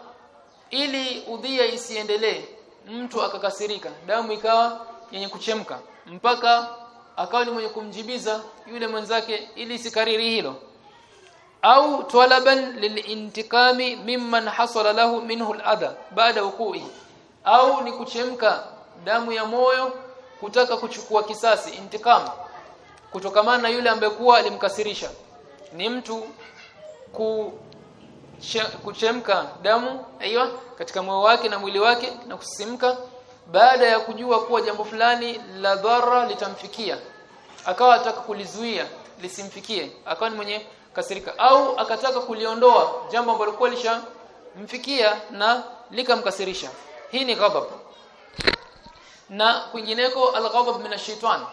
ili udhia isiendelee mtu akakasirika damu ikawa yenye kuchemka mpaka akawa ni mwenye kumjibiza yule mwenzake ili isikariri hilo. Au talaban lilintikami mimman hasala lahu minhu aladha baada wuku'i au ni kuchemka damu ya moyo kutaka kuchukua kisasi intikam kutokamana na yule ambaye kuwa alimkasirisha. Ni mtu ku kuchemka damu aiyo katika moyo wake na mwili wake na kusimka baada ya kujua kuwa jambo fulani la dhara litamfikia akawa ataka kulizuia lisimfikie akawa ni mwenye kasirika. Au akataka kuliondoa jambo ambalo kwa lishamfikia na likamkasirisha hii ni ghadab. Na kwingineko alghadab min ash-shaytan.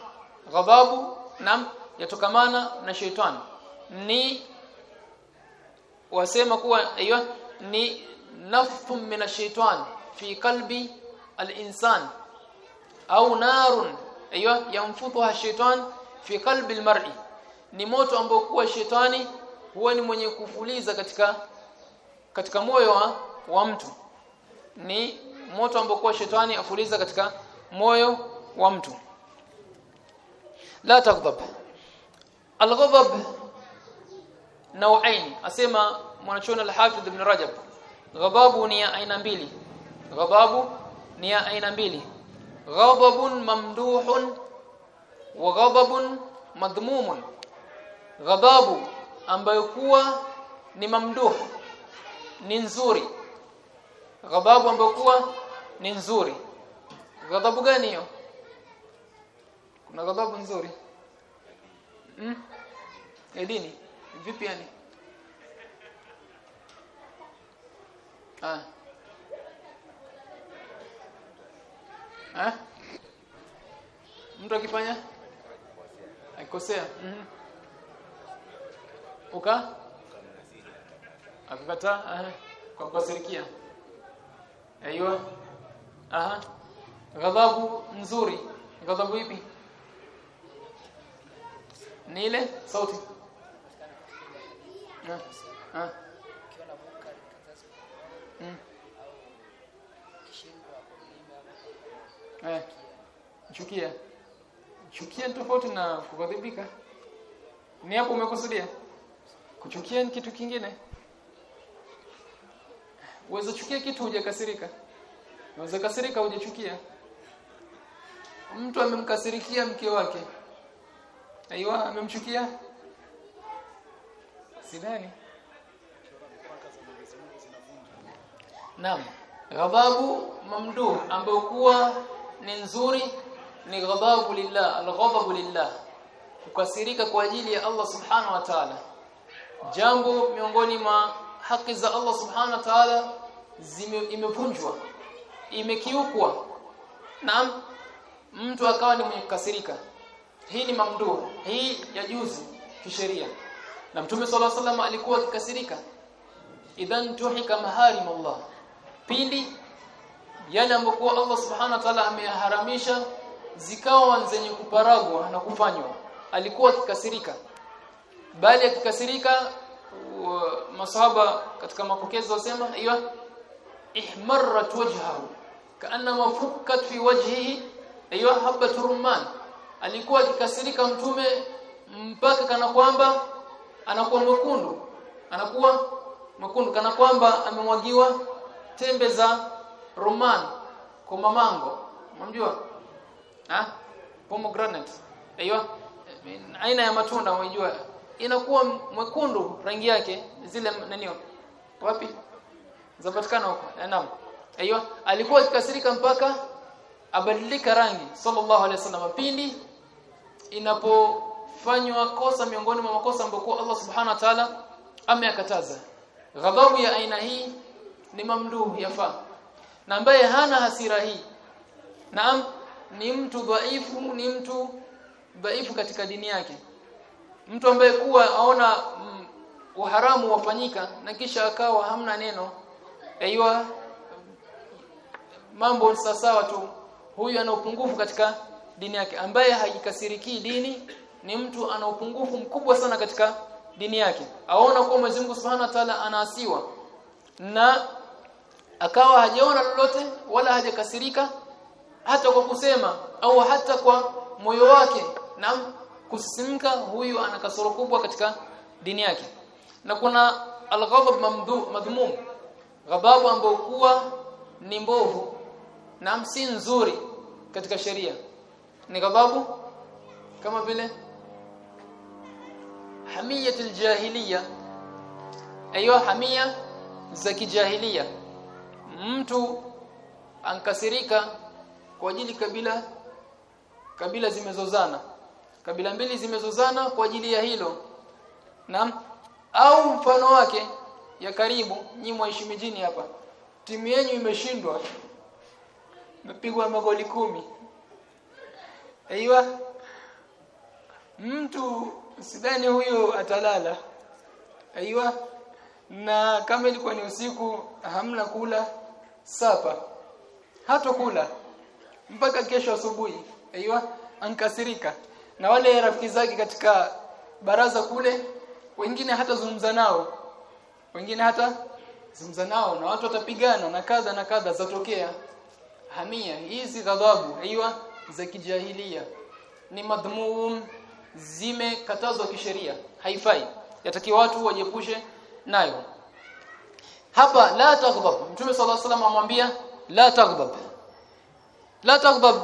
Nam yatokamana na shaytan. Ni wasema kuwa aiyo ni nafthun min ash-shaytan fi qalbi al-insan. Au narun aiyo yamfuthuha ash-shaytan fi qalbi al-mar'i. Ni moto ambao kuwa shetani huwa ni mwenye kufuliza katika katika moyo wa, wa mtu. Ni moto ambao kwa shetani afuliza katika moyo wa mtu. La taghdab. Alghadab nauain. Asema mwanachuoni al-Hafidh ibn Rajab ghadabu ni ya aina mbili. Ghadabu ni ya aina mbili. Ghadabun mamduhun wa ghadabun madhmumun. Ghadabu ambayo kuwa ni mamduh ni nzuri ghadhabu ambayo kuwa ni nzuri. Ghadhabu gani hiyo? Kuna ghadhabu nzuri. Hmm? edini vipi yani? Ah. Ah? Mtu akifanya? Akikosea. Mm -hmm. uka? Akikataa? Aha kwa kukasirikia aiyo aha. Ghadhabu nzuri. Ghadhabu ipi? Ni ile? Sauti. Ah ah mm. eh. Chukia. Chukia tofauti na kughadhibika. Ni hapo umekusudia. Kuchukia ni kitu kingine uweza chukia kitu hujakasirika. Unaweza kasirika hujachukia. Mtu amemkasirikia mke wake. Aiwa amemchukia? Sidhani. Naam. Ghadhabu mamdu ambayo kuwa ni nzuri ni ghadhabu lillah alghadabu lillah. Kukasirika kwa ajili ya Allah subhanahu wa ta'ala. Jambo miongoni mwa haki za Allah subhanahu wa ta'ala imevunjwa imekiukwa. Naam mtu akawa ni mwenye kukasirika hii ni mamdu hii ya juzi kisheria. Na mtume sallallahu alaihi wasallam alikuwa akikasirika. Idhan tuhika maharim Allah. Pindi yale ambayo Allah subhanahu wa ta'ala ameharamisha zikawa zenye kuparagwa na kufanywa. Alikuwa akikasirika. Bali akikasirika masahaba katika mapokezo wasema hiyo ihmarat wajhahu kaanama fukkat fi wajhihi. Hiyo habat rumman alikuwa akikasirika mtume mpaka kana kwamba anakuwa mwekundu anakuwa mwekundu kana kwamba amemwagiwa tembe za roman kwa mamango unamjua? Ah pomegranate. Aiyo aina ya matunda unajua inakuwa mwekundu rangi yake zile nani wapi? Zapatikana huko naam. Aiyo alikuwa akikasirika mpaka abadilika rangi sallallahu alaihi wasallam. Pindi inapofanywa kosa miongoni mwa makosa ambayo Allah subhanahu wa ta'ala ameyakataza. Ghadhabu ya aina hii ni mamduh yafa na ambaye hana hasira hii naam ni mtu dhaifu ni mtu dhaifu katika dini yake mtu ambaye kuwa aona mm, uharamu wafanyika na kisha akawa hamna neno aiwa mambo sawa tu. Huyu ana upungufu katika dini yake. Ambaye hajikasiriki dini ni mtu ana upungufu mkubwa sana katika dini yake. Aona kuwa Mwenyezi Mungu Subhanahu wa Ta'ala anaasiwa na akawa hajaona lolote wala hajakasirika hata kwa kusema au hata kwa moyo wake. Na kusisimka huyu ana kasoro kubwa katika dini yake. Na kuna alghadab mamdu madhmum. Ghadhabu ambayo kuwa ni mbovu na si nzuri katika sheria. Ni ghadhabu kama vile hamiyat jahiliya ayo hamia za kijahiliya. Mtu ankasirika kwa ajili kabila kabila zimezozana kabila mbili zimezozana kwa ajili ya hilo. Naam. Au mfano wake ya karibu nyi mwaishi hapa. Timu yenu imeshindwa. Imepigwa magoli kumi. Aiywa mtu sidhani huyo atalala. Aiywa na kama ilikuwa ni usiku hamna kula sapa. Hatokula. Mpaka kesho asubuhi. Aiywa ankasirika na wale rafiki zake katika baraza kule wengine hata zungumza nao. Wengine hata zungumza nao na watu watapigana na kadha na kadha zatokea. Hamia hizi ghadhabu aiywa za kijahilia. Ni madhmum zimekatazwa kisheria. Haifai. Yatakiwa watu wajiepushe nayo. Hapa la taghdab. Mtume sallallahu alaihi wasallam amwambia la taghdab. La taghdab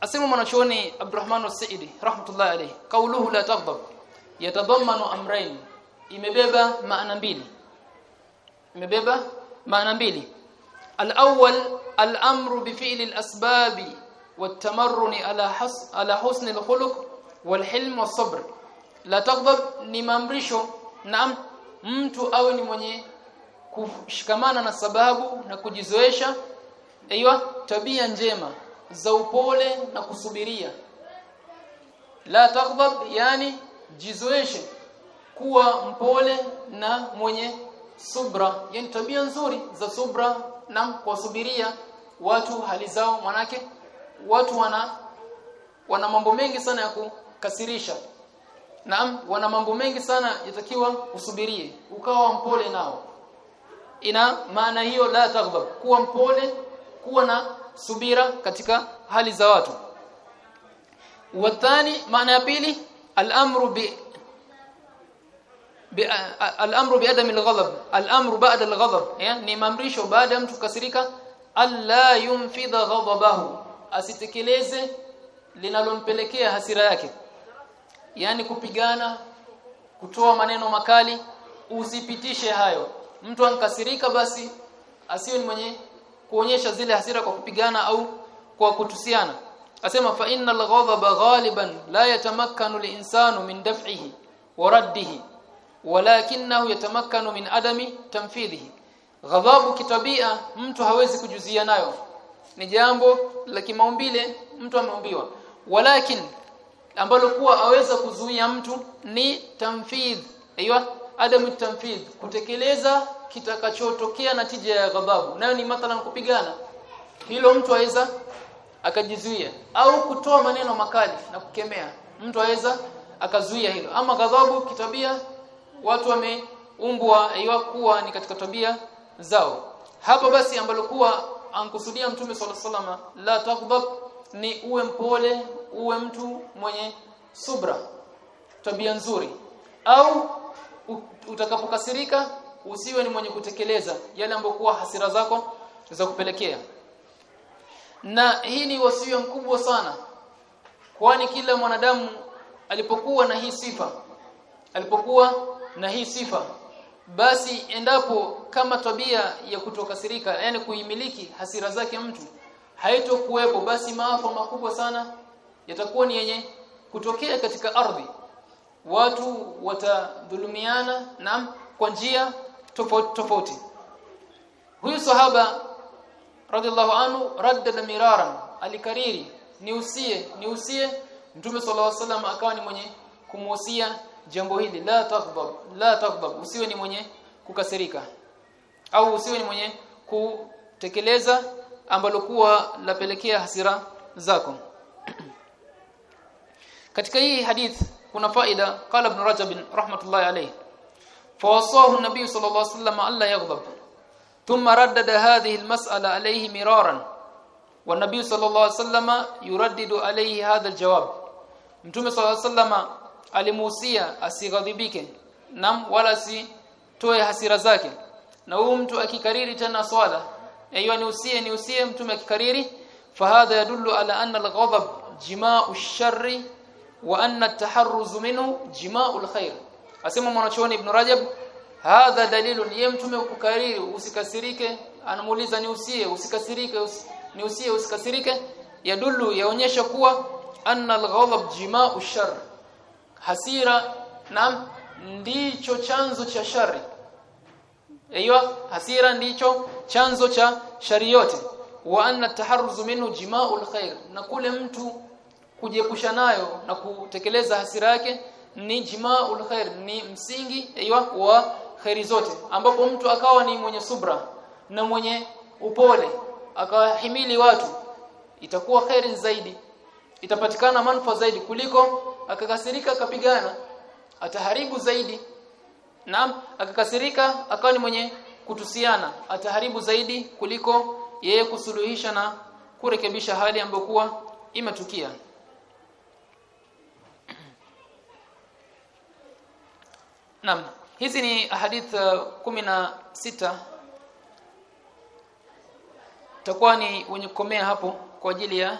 asema mwanachuoni Abdurrahman as-Sa'idi rahmatullahi alayhi kauluhu la taghdab yatadammanu amrayn imebeba maana mbili imebeba maana mbili al-awwal al-amru bi fi'li al-asbab والتمرن على حس على حسن الخلق والحلم والصبر لا تغضب ni maamrisho naam mtu awe ni mwenye kushikamana na sababu na kujizoesha aiywa tabia njema za upole na kusubiria. La taghdab yani jizoeshe kuwa mpole na mwenye subra. Yani tabia nzuri za subra na kuwasubiria watu hali zao manake watu wana wana mambo mengi sana ya kukasirisha. Naam wana mambo mengi sana yatakiwa usubirie ukawa mpole nao. Ina maana hiyo la taghdab kuwa mpole kuwa na subira katika hali za watu. Wathani maana ya pili al-amru bi al-amru bi adam al-ghadab. Al-amru ba'da al-ghadab. Yani mamrisho baada ya mtu kukasirika. Alla yunfidha ghadabahu. Asitekeleze linalompelekea hasira yake. Yani kupigana kutoa maneno makali usipitishe hayo. Mtu ankasirika basi asiwe ni mwenye kuonyesha zile hasira kwa kupigana au kwa kutusiana. Asema fa innal ghadaba ghaliban la yatamakkanu linsanu min daf'ihi wa raddihi walakinahu yatamakkanu min adami tanfidhihi. Ghadhabu kitabia mtu hawezi kujuzia nayo. Ni jambo la kimaumbile mtu ameumbiwa. Walakin ambalo kuwa aweza kuzuia mtu ni tamfidh aiywa adamu tanfidh kutekeleza kitakachotokea na tija ya ghadhabu nayo ni mathalan kupigana. Hilo mtu aweza akajizuia. Au kutoa maneno makali na kukemea. Mtu aweza akazuia hilo. Ama ghadhabu kitabia watu wameumbwa aiwa kuwa ni katika tabia zao. Hapo basi ambalo kuwa ankusudia mtume alaihi wasallam la taghdab ni uwe mpole uwe mtu mwenye subra tabia nzuri. Au utakapokasirika usiwe ni mwenye kutekeleza yale ambokuwa hasira zako za kupelekea. Na hii ni wasia mkubwa sana kwani kila mwanadamu alipokuwa na hii sifa alipokuwa na hii sifa basi endapo kama tabia ya kutokasirika yani kuimiliki hasira zake mtu haitokuwepo basi maafa makubwa sana yatakuwa ni yenye kutokea katika ardhi watu watadhulumiana na kwa njia tofauti tofauti. Huyu sahaba radhiallahu anhu raddada miraran alikariri niusie niusie. Mtume sallallahu alaihi wasallam akawa ni mwenye kumuhusia jambo hili la taghdab la taghdab usiwe ni mwenye kukasirika. Au usiwe ni mwenye kutekeleza ambalo kuwa lapelekea hasira zako. (clears throat) Katika hii hadith kuna faida qala ibn rajab rahmatullahi alayhi fawasahu an-nabiy sallallahu alayhi wasallam alla yaghdab thumma raddada hadhihi al-mas'ala alayhi miraran والنبي صلى الله عليه وسلم يردد عليه هذا الجواب mtume صلى الله عليه وسلم alimuhusia asighadhibike nam wala si toe hasira zake na huyu mtu akikariri tena swala aiyo niusie niusie mtume akikariri fahadha yadullu ala anna al-ghadab jima'u ash-sharri wa anna at-taharruz minhu jima'u al-khair asema mwanachuoni ibn rajab hadha dalilun ye mtume kukariri usikasirike. Anamuuliza niusie usikasirike usi, niusie usikasirike? Yadullu yaonyesha kuwa anna al-ghadab jima'u ash-sharr hasira nam ndicho chanzo cha shari. Aiyo hasira ndicho chanzo cha shari yote. Wa anna taharruzu minhu jima'ul khair. Na kule mtu kujiepusha nayo na kutekeleza hasira yake ni jima'ul khair ni msingi aiywa wa khairi zote. Ambapo mtu akawa ni mwenye subra na mwenye upole akawahimili watu itakuwa khairi zaidi itapatikana manufaa zaidi kuliko akakasirika akapigana ataharibu zaidi. Naam akakasirika akawa ni mwenye kutusiana ataharibu zaidi kuliko yeye kusuluhisha na kurekebisha hali ambayo kuwa imetukia Naam. Hizi ni hadith uh, sita. Takuwa ni wenye kukomea hapo kwa ajili ya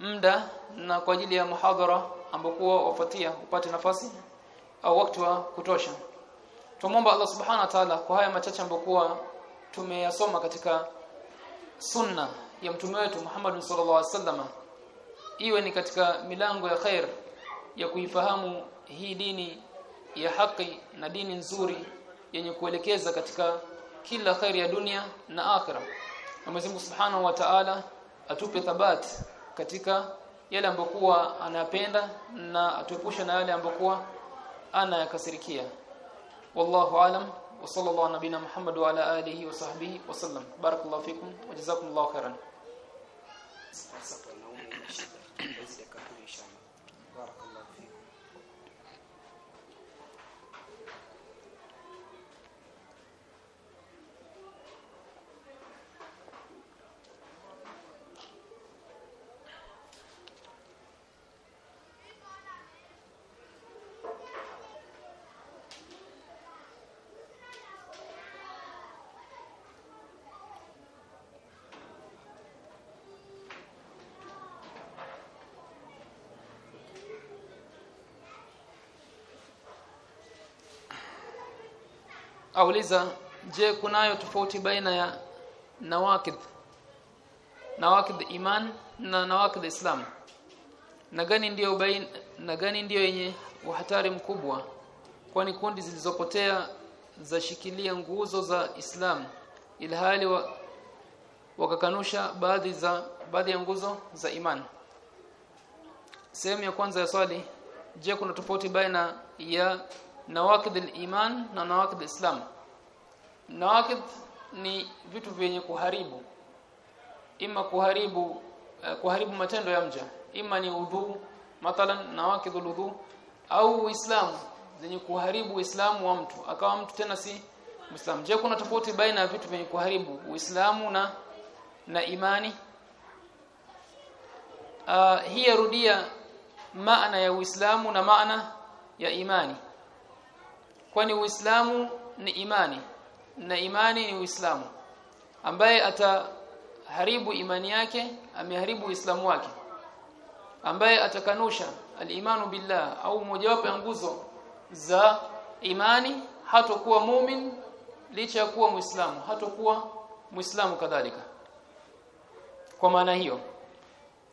muda na kwa ajili ya muhadhara ambokuwa wafuatia upate nafasi au wakati wa kutosha. Tumomba Allah subhanahu wa ta'ala kwa haya machache ambokuwa tumeyasoma katika sunna ya mtume wetu Muhammad sallallahu alaihi wasallam. Iwe ni katika milango ya khair ya kuifahamu hii dini ya haki na dini nzuri yenye kuelekeza katika kila khair ya dunia na akhira na Mwenyezi Subhanahu wa Ta'ala atupe thabati katika yale ambokuwa anapenda na atuepushe na yale ambokuwa anayakasirikia. Wallahu alam wa sallallahu nabina muhammad wa ala alihi wa sahbihi wa sallam. Barakallahu fikum wa jazakumullahu khairan auliza je kunayo tofauti baina ya nawakid nawakid iman na nawakid islam? Na gani ndiyo na gani ndiyo yenye uhatari mkubwa? Kwani kundi zilizopotea zashikilia nguzo za Islam ilhali wa, wakakanusha baadhi za baadhi ya nguzo za iman? Sehemu ya kwanza ya swali je kuna tofauti baina ya nawaqid al-iman na nawaqid al-islam. Nawaqid ni vitu vyenye kuharibu. Ima kuharibu uh, kuharibu matendo ya mja. Ima ni udhu mathalan nawaqid al-udhu au uislamu zenye kuharibu uislamu wa mtu. Akawa mtu tena si muislamu. Je kuna tofauti baina ya vitu vyenye kuharibu uislamu na na imani? Uh, hii yarudia maana ya uislamu na maana ya imani kwani uislamu ni imani na imani ni uislamu. Ambaye ataharibu imani yake ameharibu uislamu wake. Ambaye atakanusha alimanu billah au mojawapo ya nguzo za imani hatokuwa mumin licha ya kuwa muislamu hatokuwa muislamu kadhalika. Kwa maana hiyo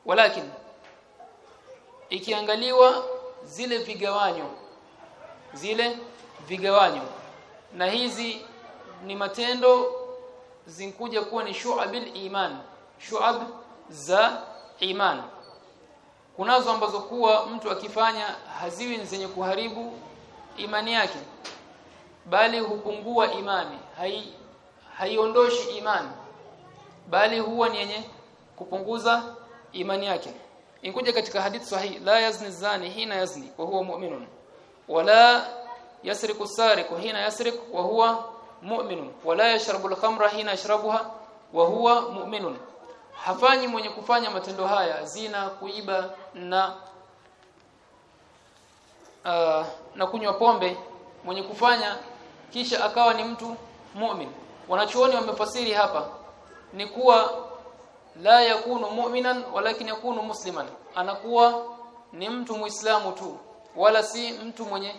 walakin ikiangaliwa zile vigawanyo zile vigawanyo. Na hizi ni matendo zinkuja kuwa ni shu'abil iman shu'ab za iman. Kunazo ambazo kuwa mtu akifanya haziwi zenye kuharibu imani yake bali hupungua imani hai haiondoshi imani bali huwa ni yenye kupunguza imani yake. Inkuja katika hadith sahihi la yazni zani hina yazni wa huwa mu'minun wala yasriku sariqu hina yasriq wa huwa mu'minun wala yashrabu al-khamra hina yashrabuha wa huwa mu'minun. Hafanyi mwenye kufanya matendo haya zina kuiba na uh, na kunywa pombe. Mwenye kufanya kisha akawa ni mtu mu'min. Wanachuoni wamefasiri hapa ni kuwa la yakunu mu'minan walakin yakunu musliman. Anakuwa ni mtu muislamu tu wala si mtu mwenye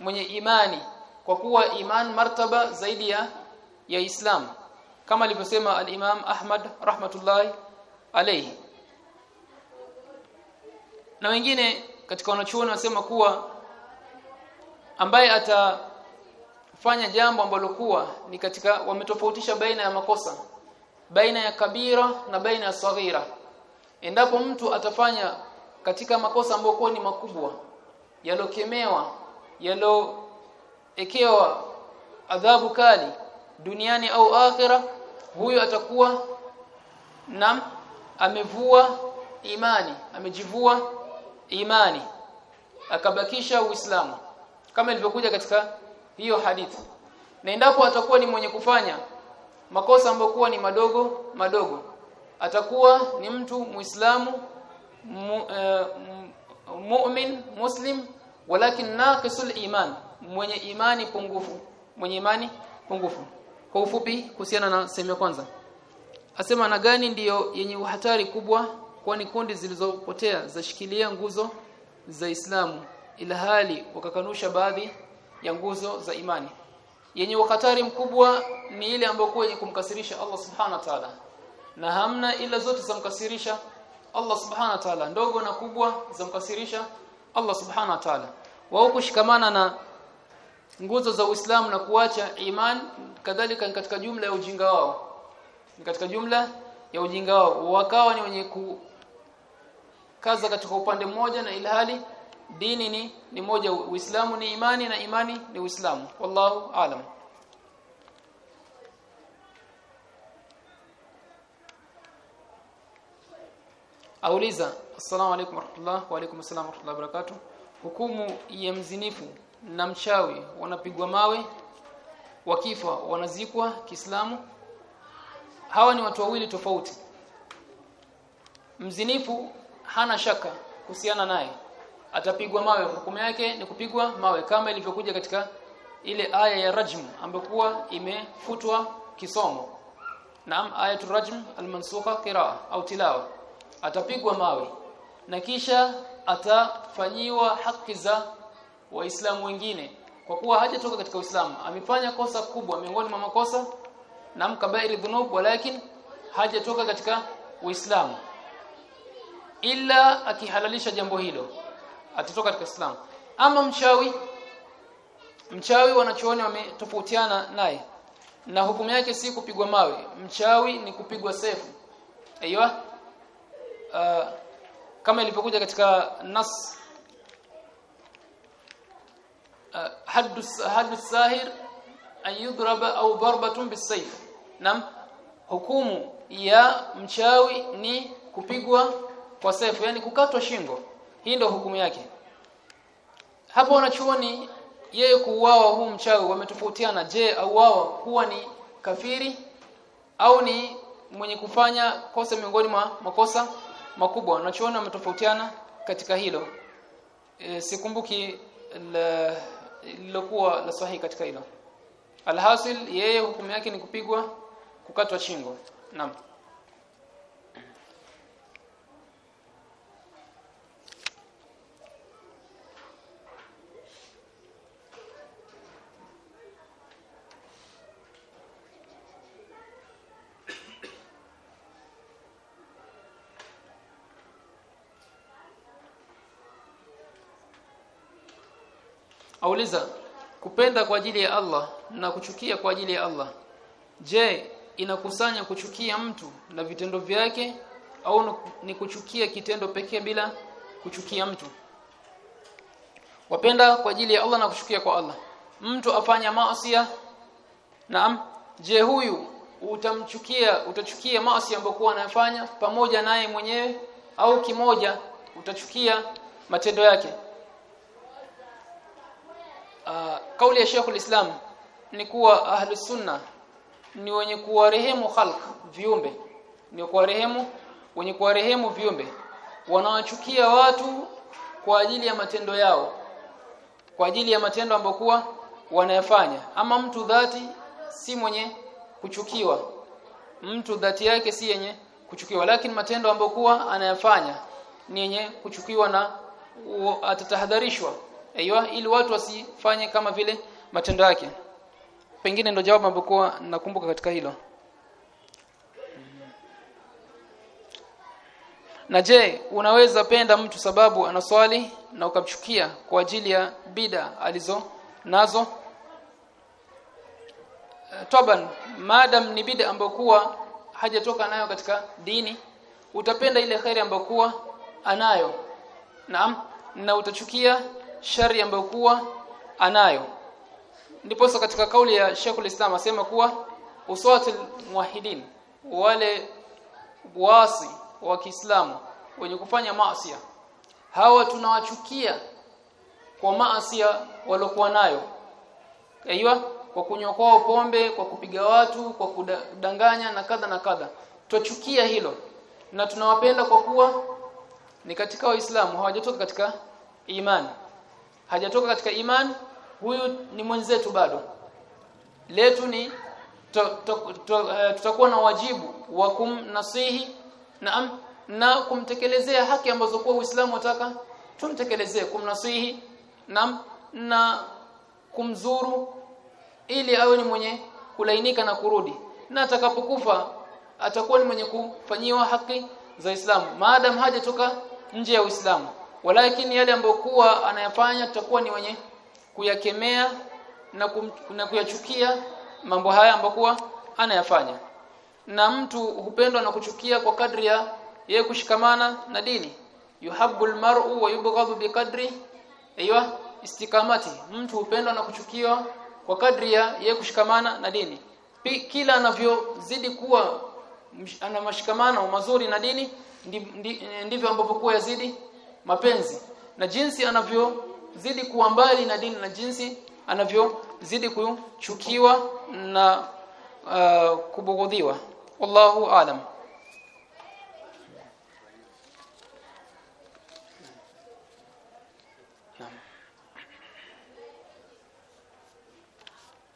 mwenye imani kwa kuwa iman martaba zaidi ya ya Islam. Kama alivyosema al-Imam Ahmad rahmatullahi alayhi. Na wengine katika wanachuoni wanasema kuwa ambaye atafanya jambo ambalo kuwa ni katika wametofautisha baina ya makosa baina ya kabira na baina ya saghira. Endapo mtu atafanya katika makosa ambayo ni makubwa yalokemewa yaloekewa adhabu kali duniani au akhira huyo atakuwa nam amevua imani amejivua imani akabakisha uislamu. Kama ilivyokuja katika hiyo hadithi. Na endapo atakuwa ni mwenye kufanya makosa ambayo kuwa ni madogo madogo atakuwa ni mtu muislamu mu, uh, mu'min muslim walakin naqisul iman mwenye imani pungufu. Mwenye imani pungufu. Kwa ufupi kuhusiana na sehemu ya kwanza. Asema na gani ndiyo yenye uhatari kubwa? Kwani kundi zilizopotea zashikilia nguzo za Islamu ila hali wakakanusha baadhi ya nguzo za imani. Yenye uhatari mkubwa ni ile ambayo kwa kumkasirisha Allah subhanahu wa ta'ala. Na hamna ila zote zamkasirisha Allah subhanahu wa ta'ala. Ndogo na kubwa zamkasirisha Allah subhana wa ta'ala. Wao kushikamana na nguzo za Uislamu na kuacha iman kadhalika katika jumla ya ujinga wao. Katika jumla ya ujinga wao. Wakawa ni wenye kukaza katika upande mmoja na ilhali dini ni ni moja. Uislamu ni imani na imani ni Uislamu. Wallahu alam Auliza Assalamu alaykum warahmatullahi wa alaykum assalam warahmatullahi wabarakatuh. Hukumu ya mzinifu na mchawi wanapigwa mawe wakifa wanazikwa Kiislamu. Hawa ni watu wawili tofauti. Mzinifu hana shaka kuhusiana naye. Atapigwa mawe hukumu yake ni kupigwa mawe kama ilivyokuja katika ile aya ya rajm ambayo imefutwa kisomo. Naam ayatu rajm almansukha qiraa au tilawa atapigwa mawe. Na kisha atafanyiwa haki za waislamu wengine. Kwa kuwa hajatoka katika Uislamu amefanya kosa kubwa miongoni mwa makosa na mkabairi dhunub walakin hajatoka katika Uislamu. Ila akihalalisha jambo hilo atatoka katika Uislamu ama mchawi mchawi wanachoona wametofautiana naye. Na hukumu yake si kupigwa mawe. Mchawi ni kupigwa sefu. Aiywa uh, kama ilivyokuja katika nas haddu haddu sahir an yudraba au darbatun bisayf nam hukumu ya mchawi ni kupigwa kwa sefu yani kukatwa shingo. Hii ndio hukumu yake. Hapo wanachuoni yeye kuuawa huu mchawi wametofautiana. Je auawa kuwa ni kafiri au ni mwenye kufanya kosa miongoni mwa makosa makubwa. Wanachoona wametofautiana katika hilo. E, sikumbuki lilokuwa la sahihi katika hilo. Alhasil yeye hukumu yake ni kupigwa kukatwa shingo. Naam auliza kupenda kwa ajili ya Allah na kuchukia kwa ajili ya Allah. Je inakusanya kuchukia mtu na vitendo vyake au ni kuchukia kitendo pekee bila kuchukia mtu? Wapenda kwa ajili ya Allah na kuchukia kwa Allah. Mtu afanya maasi naam je huyu utamchukia utachukia maasi ambayo anayafanya pamoja naye mwenyewe au kimoja utachukia matendo yake uh, kauli ya Sheikh islam ni kuwa ahlus sunna ni wenye kuwarehemu khalq viumbe. Ni kuwarehemu wenye kuwarehemu viumbe. Wanawachukia watu kwa ajili ya matendo yao kwa ajili ya matendo ambayo wanayafanya. Ama mtu dhati si mwenye kuchukiwa. Mtu dhati yake si yenye kuchukiwa. Lakini matendo ambayo anayafanya ni yenye kuchukiwa na atatahadharishwa aiywa ili watu wasifanye kama vile matendo yake. Pengine ndio jawabu ambapo nakumbuka katika hilo. Na je unaweza penda mtu sababu anaswali na ukamchukia kwa ajili ya bida alizo nazo? Toban madam ni bida ambayo kuwa hajatoka nayo katika dini. Utapenda ile khairi ambayo kuwa anayo. Naam na utachukia shari ambayo kuwa anayo. Ndipo katika kauli ya Sheikh Islam asema kuwa uswatul muwahidin wale waasi wa Kiislamu wenye kufanya maasi hawa tunawachukia kwa maasi walokuwa nayo. Aiywa kwa kunywa kwao pombe kwa kupiga watu kwa kudanganya na kadha na kadha. Twachukia hilo na tunawapenda kwa kuwa ni katika waislamu hawajatoka katika imani hajatoka katika iman huyu ni mwenzetu bado. Letu ni tutakuwa na wajibu wa kumnasihi na na kumtekelezea haki ambazo kwa Uislamu wataka tumtekelezee kumnasihi na na kumzuru ili awe ni mwenye kulainika na kurudi. Na atakapokufa atakuwa ni mwenye kufanyiwa haki za Uislamu. Maadam hajatoka nje ya Uislamu walakini yale ambokuwa anayafanya tutakuwa ni wenye kuyakemea na, kum, na kuyachukia mambo haya ambokuwa anayafanya. Na mtu hupendwa na kuchukia kwa kadri ya yeye kushikamana na dini. Yuhabbul mar'u wa yubghadhu biqadri aiywa istikamati mtu hupendwa na kuchukiwa kwa kadri ya yeye kushikamana na dini. Kila anavyozidi kuwa ana mashikamano mazuri na dini ndivyo ambavyo kuwa yazidi mapenzi na jinsi anavyozidi kuwa mbali na dini na jinsi anavyozidi kuchukiwa na uh, kubughudhiwa wallahu aalam